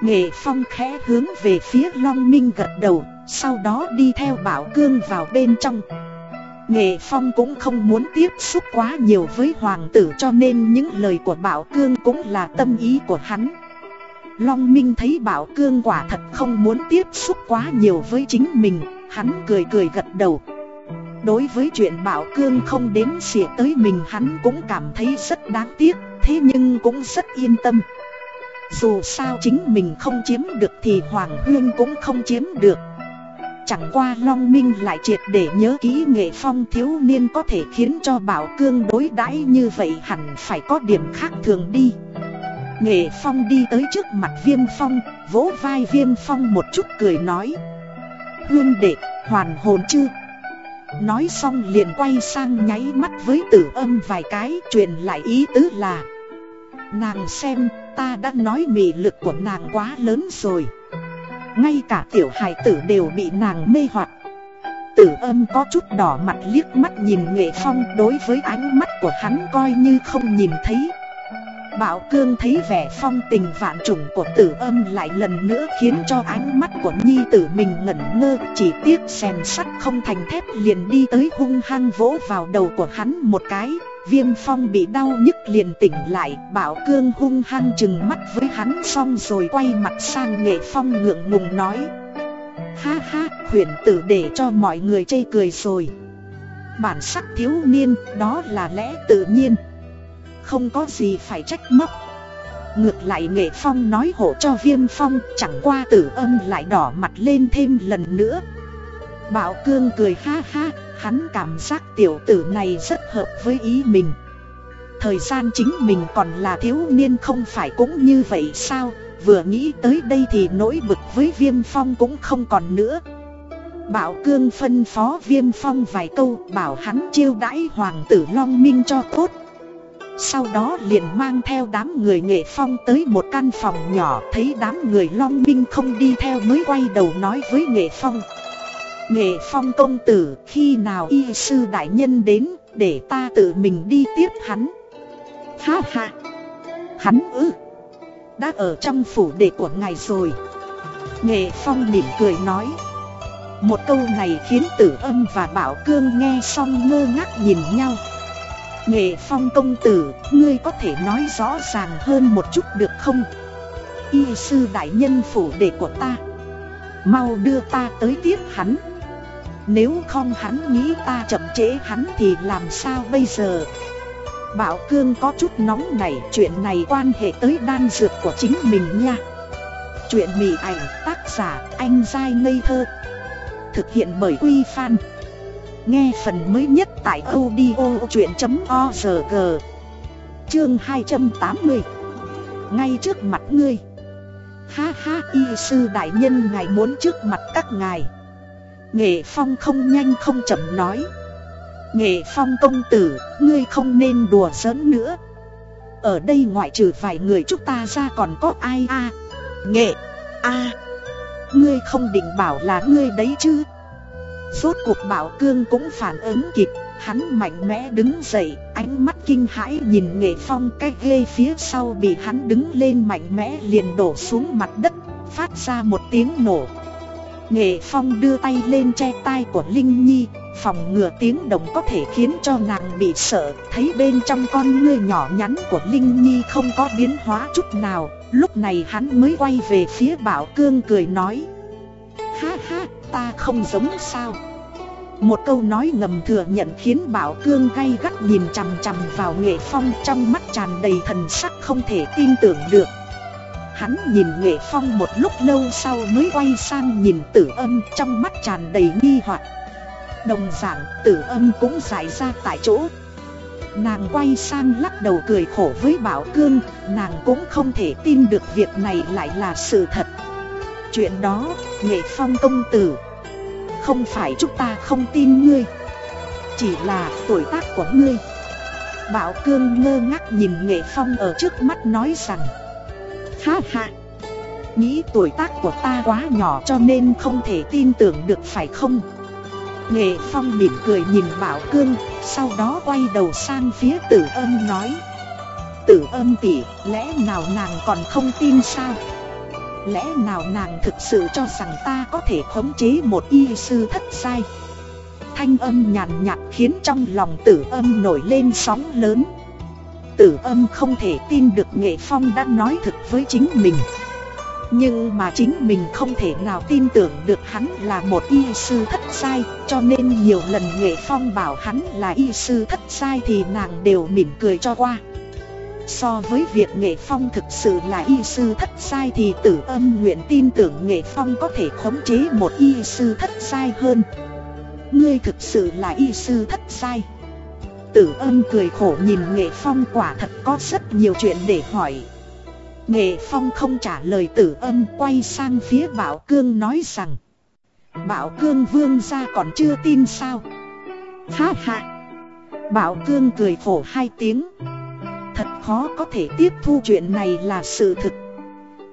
Nghệ phong khẽ hướng về phía Long Minh gật đầu Sau đó đi theo Bảo Cương vào bên trong Nghệ Phong cũng không muốn tiếp xúc quá nhiều với hoàng tử cho nên những lời của Bảo Cương cũng là tâm ý của hắn. Long Minh thấy Bảo Cương quả thật không muốn tiếp xúc quá nhiều với chính mình, Hắn cười cười gật đầu. Đối với chuyện Bảo Cương không đến xỉa tới mình hắn cũng cảm thấy rất đáng tiếc, Thế nhưng cũng rất yên tâm. Dù sao chính mình không chiếm được thì Hoàng Huyên cũng không chiếm được. Chẳng qua Long Minh lại triệt để nhớ kỹ nghệ phong thiếu niên có thể khiến cho Bảo Cương đối đãi như vậy hẳn phải có điểm khác thường đi. Nghệ phong đi tới trước mặt viêm phong, vỗ vai viêm phong một chút cười nói. Hương đệ, hoàn hồn chưa? Nói xong liền quay sang nháy mắt với tử âm vài cái truyền lại ý tứ là. Nàng xem ta đã nói mị lực của nàng quá lớn rồi. Ngay cả tiểu hài tử đều bị nàng mê hoặc. Tử âm có chút đỏ mặt liếc mắt nhìn nghệ phong, đối với ánh mắt của hắn coi như không nhìn thấy. Bảo cương thấy vẻ phong tình vạn trùng của tử âm lại lần nữa khiến cho ánh mắt của nhi tử mình ngẩn ngơ Chỉ tiếc xèn sắt không thành thép liền đi tới hung hăng vỗ vào đầu của hắn một cái. Viêm phong bị đau nhức liền tỉnh lại Bảo cương hung hăng chừng mắt với hắn xong rồi quay mặt sang nghệ phong ngượng ngùng nói. Ha ha, huyền tử để cho mọi người chê cười rồi. Bản sắc thiếu niên, đó là lẽ tự nhiên. Không có gì phải trách móc. Ngược lại nghệ phong nói hộ cho viêm phong, Chẳng qua tử âm lại đỏ mặt lên thêm lần nữa. Bảo cương cười ha ha, Hắn cảm giác tiểu tử này rất hợp với ý mình. Thời gian chính mình còn là thiếu niên không phải cũng như vậy sao? Vừa nghĩ tới đây thì nỗi bực với viêm phong cũng không còn nữa. Bảo cương phân phó viêm phong vài câu, bảo hắn chiêu đãi hoàng tử Long Minh cho tốt. Sau đó liền mang theo đám người nghệ phong tới một căn phòng nhỏ, Thấy đám người Long Minh không đi theo mới quay đầu nói với nghệ phong. Nghệ phong công tử, khi nào y sư đại nhân đến để ta tự mình đi tiếp hắn? Ha ha, Hắn ư? Đã ở trong phủ đệ của ngài rồi. Nghệ Phong mỉm cười nói. Một câu này khiến tử âm và bảo cương nghe xong ngơ ngác nhìn nhau. Nghệ Phong công tử, ngươi có thể nói rõ ràng hơn một chút được không? Y sư đại nhân phủ đệ của ta. Mau đưa ta tới tiếp hắn. Nếu không hắn nghĩ ta chậm trễ hắn thì làm sao bây giờ? Bảo Cương có chút nóng nảy chuyện này quan hệ tới đan dược của chính mình nha. Chuyện mỉ ảnh tác giả anh dai ngây thơ. Thực hiện bởi Quy Phan. Nghe phần mới nhất tại audio chuyện.org Chương 280 Ngay trước mặt ngươi. Ha ha y sư đại nhân ngài muốn trước mặt các ngài. Nghệ phong không nhanh không chậm nói. Nghệ phong công tử, ngươi không nên đùa giỡn nữa. Ở đây ngoại trừ vài người chúng ta ra còn có ai a? Nghệ, a. Ngươi không định bảo là ngươi đấy chứ? Rốt cuộc bảo cương cũng phản ứng kịp Hắn mạnh mẽ đứng dậy, ánh mắt kinh hãi nhìn nghệ phong cái ghê phía sau bị hắn đứng lên mạnh mẽ liền đổ xuống mặt đất, phát ra một tiếng nổ. Nghệ phong đưa tay lên che tai của Linh Nhi, Phòng ngừa tiếng động có thể khiến cho nàng bị sợ Thấy bên trong con ngươi nhỏ nhắn của Linh Nhi không có biến hóa chút nào Lúc này hắn mới quay về phía Bảo Cương cười nói ta không giống sao. Một câu nói ngầm thừa nhận khiến Bảo Cương gay gắt nhìn chằm chằm vào nghệ phong Trong mắt tràn đầy thần sắc không thể tin tưởng được. Hắn nhìn nghệ phong một lúc lâu sau mới quay sang nhìn tử âm trong mắt tràn đầy nghi hoặc. Đồng dạng, tử âm cũng giải ra tại chỗ. Nàng quay sang lắc đầu cười khổ với Bảo Cương, Nàng cũng không thể tin được việc này lại là sự thật. Chuyện đó, Nghệ Phong công tử. Không phải chúng ta không tin ngươi Chỉ là tuổi tác của ngươi. Bảo Cương ngơ ngác nhìn Nghệ Phong ở trước mắt nói rằng Ha ha Nghĩ tuổi tác của ta quá nhỏ cho nên không thể tin tưởng được phải không? Nghệ Phong mỉm cười nhìn Bảo Cương, sau đó quay đầu sang phía tử âm nói Tử âm tỷ, lẽ nào nàng còn không tin sao? Lẽ nào nàng thực sự cho rằng ta có thể khống chế một y sư thất sai? Thanh âm nhàn nhạt khiến trong lòng tử âm nổi lên sóng lớn. Tử âm không thể tin được Nghệ Phong đã nói thực với chính mình. Nhưng mà chính mình không thể nào tin tưởng được hắn là một y sư thất sai, Cho nên nhiều lần Nghệ Phong bảo hắn là y sư thất sai thì nàng đều mỉm cười cho qua. So với việc Nghệ Phong thực sự là y sư thất sai thì tử âm nguyện tin tưởng Nghệ Phong có thể khống chế một y sư thất sai hơn. Ngươi thực sự là y sư thất sai Tử âm cười khổ nhìn Nghệ Phong quả thật có rất nhiều chuyện để hỏi. Nghệ Phong không trả lời tử âm quay sang phía Bảo Cương nói rằng, Bảo Cương vương ra còn chưa tin sao? Ha ha. Bảo Cương cười khổ hai tiếng thật khó có thể tiếp thu chuyện này là sự thực.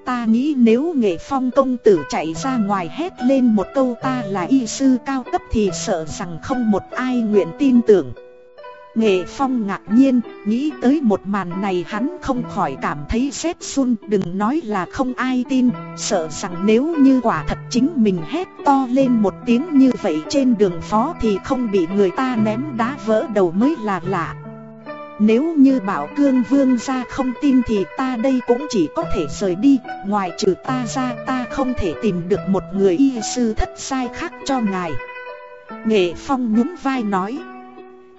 Ta nghĩ nếu nghệ phong công tử chạy ra ngoài hét lên một câu ta là y sư cao cấp thì sợ rằng không một ai nguyện tin tưởng. Nghệ Phong ngạc nhiên, nghĩ tới một màn này hắn không khỏi cảm thấy rét run Đừng nói là không ai tin, sợ rằng nếu như quả thật chính mình hét to lên một tiếng như vậy trên đường phó Thì không bị người ta ném đá vỡ đầu mới là lạ. Nếu như bảo cương vương ra không tin thì ta đây cũng chỉ có thể rời đi, Ngoài trừ ta ra ta không thể tìm được một người y sư thất sai khác cho ngài. Nghệ Phong nhún vai nói.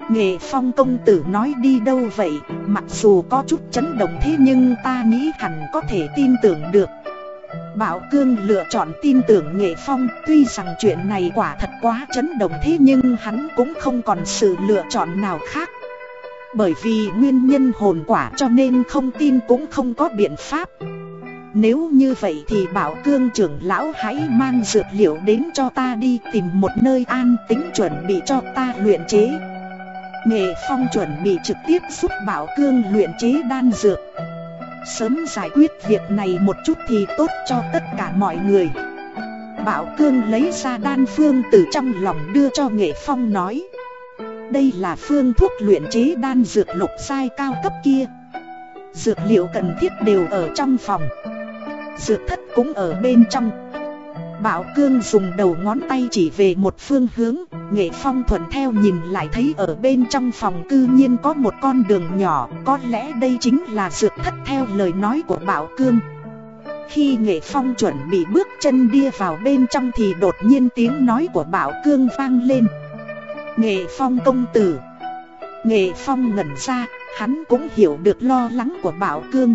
Nghệ phong công tử nói đi đâu vậy, Mặc dù có chút chấn động thế nhưng ta nghĩ hẳn có thể tin tưởng được. Bảo Cương lựa chọn tin tưởng Nghệ Phong, Tuy rằng chuyện này quả thật quá chấn động thế nhưng hắn cũng không còn sự lựa chọn nào khác. Bởi vì nguyên nhân hồn quả cho nên không tin cũng không có biện pháp. Nếu như vậy thì Bảo Cương trưởng lão hãy mang dược liệu đến cho ta đi tìm một nơi an tính chuẩn bị cho ta luyện chế. Nghệ Phong chuẩn bị trực tiếp giúp Bảo Cương luyện chế đan dược. Sớm giải quyết việc này một chút thì tốt cho tất cả mọi người. Bảo Cương lấy ra đan phương từ trong lòng đưa cho Nghệ Phong nói. Đây là phương thuốc luyện chế đan dược lục sai cao cấp kia. Dược liệu cần thiết đều ở trong phòng. Dược thất cũng ở bên trong. Bảo Cương dùng đầu ngón tay chỉ về một phương hướng, Nghệ Phong thuận theo nhìn lại thấy ở bên trong phòng cư nhiên có một con đường nhỏ, Có lẽ đây chính là dược thất theo lời nói của Bảo Cương. Khi Nghệ Phong chuẩn bị bước chân đi vào bên trong thì đột nhiên tiếng nói của Bảo Cương vang lên. Nghệ Phong công tử. Nghệ Phong ngẩn ra, hắn cũng hiểu được lo lắng của Bảo Cương.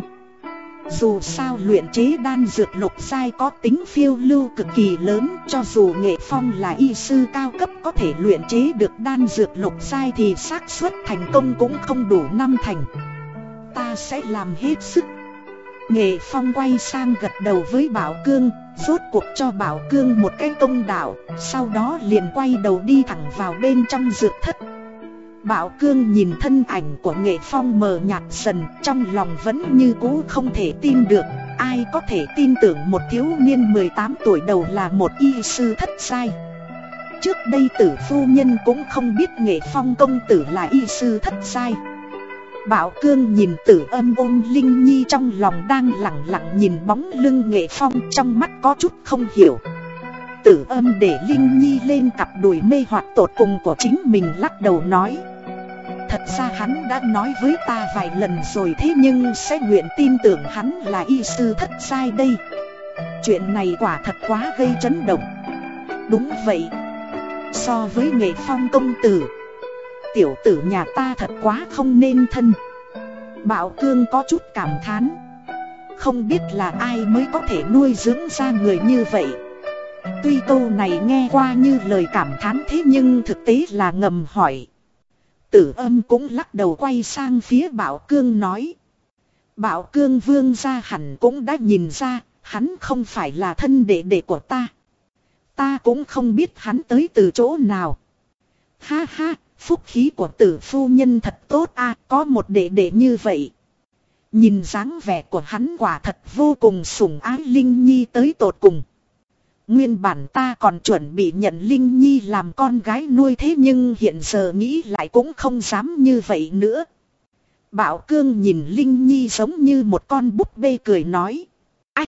Dù sao luyện chế đan dược lục sai có tính phiêu lưu cực kỳ lớn Cho dù nghệ phong là y sư cao cấp có thể luyện chế được đan dược lục sai Thì xác suất thành công cũng không đủ năm thành. Ta sẽ làm hết sức Nghệ phong quay sang gật đầu với Bảo Cương, Rốt cuộc cho Bảo Cương một cái công đạo, Sau đó liền quay đầu đi thẳng vào bên trong dược thất. Bảo Cương nhìn thân ảnh của nghệ phong mờ nhạt dần, Trong lòng vẫn như cũ không thể tin được, Ai có thể tin tưởng một thiếu niên 18 tuổi đầu là một y sư thất sai Trước đây tử phu nhân cũng không biết nghệ phong công tử là y sư thất sai Bảo Cương nhìn tử âm Ôn Linh Nhi trong lòng đang lặng lặng nhìn bóng lưng nghệ phong trong mắt có chút không hiểu. Tử âm để Linh Nhi lên cặp đùi mê hoặc tột cùng của chính mình lắc đầu nói. Thật ra hắn đã nói với ta vài lần rồi thế nhưng sẽ nguyện tin tưởng hắn là y sư thất sai đây. Chuyện này quả thật quá gây chấn động. Đúng vậy. So với nghệ phong công tử Tiểu tử nhà ta thật quá không nên thân Bảo cương có chút cảm thán Không biết là ai mới có thể nuôi dưỡng ra người như vậy Tuy câu này nghe qua như lời cảm thán thế nhưng thực tế là ngầm hỏi Tử âm cũng lắc đầu quay sang phía Bảo Cương nói. Bảo Cương vương ra hẳn cũng đã nhìn ra, hắn không phải là thân đệ đệ của ta. Ta cũng không biết hắn tới từ chỗ nào. Ha ha, phúc khí của tử phu nhân thật tốt a, có một đệ đệ như vậy. Nhìn dáng vẻ của hắn quả thật vô cùng sủng ái Linh Nhi tới tột cùng. Nguyên bản ta còn chuẩn bị nhận Linh Nhi làm con gái nuôi thế nhưng hiện giờ nghĩ lại cũng không dám như vậy nữa. Bảo Cương nhìn Linh Nhi giống như một con búp bê cười nói. Ách!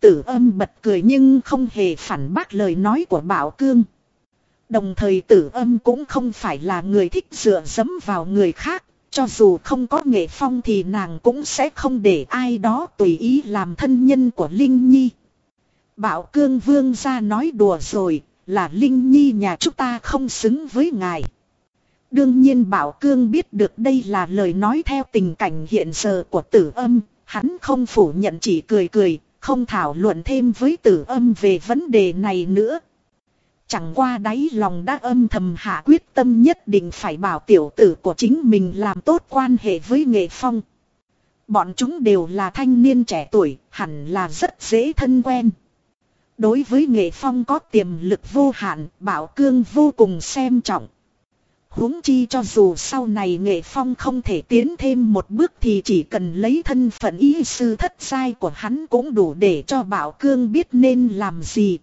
Tử âm bật cười nhưng không hề phản bác lời nói của Bảo Cương. Đồng thời tử âm cũng không phải là người thích dựa dẫm vào người khác. Cho dù không có nghệ phong thì nàng cũng sẽ không để ai đó tùy ý làm thân nhân của Linh Nhi. Bảo cương vương ra nói đùa rồi, là Linh Nhi nhà chúng ta không xứng với ngài. Đương nhiên Bảo Cương biết được đây là lời nói theo tình cảnh hiện giờ của tử âm, hắn không phủ nhận chỉ cười cười, không thảo luận thêm với tử âm về vấn đề này nữa. Chẳng qua đáy lòng đã âm thầm hạ quyết tâm nhất định phải bảo tiểu tử của chính mình làm tốt quan hệ với nghệ phong. Bọn chúng đều là thanh niên trẻ tuổi, hẳn là rất dễ thân quen. Đối với nghệ phong có tiềm lực vô hạn, bảo cương vô cùng xem trọng. huống chi cho dù sau này nghệ phong không thể tiến thêm một bước thì chỉ cần lấy thân phận y sư thất sai của hắn cũng đủ để cho bảo cương biết nên làm gì.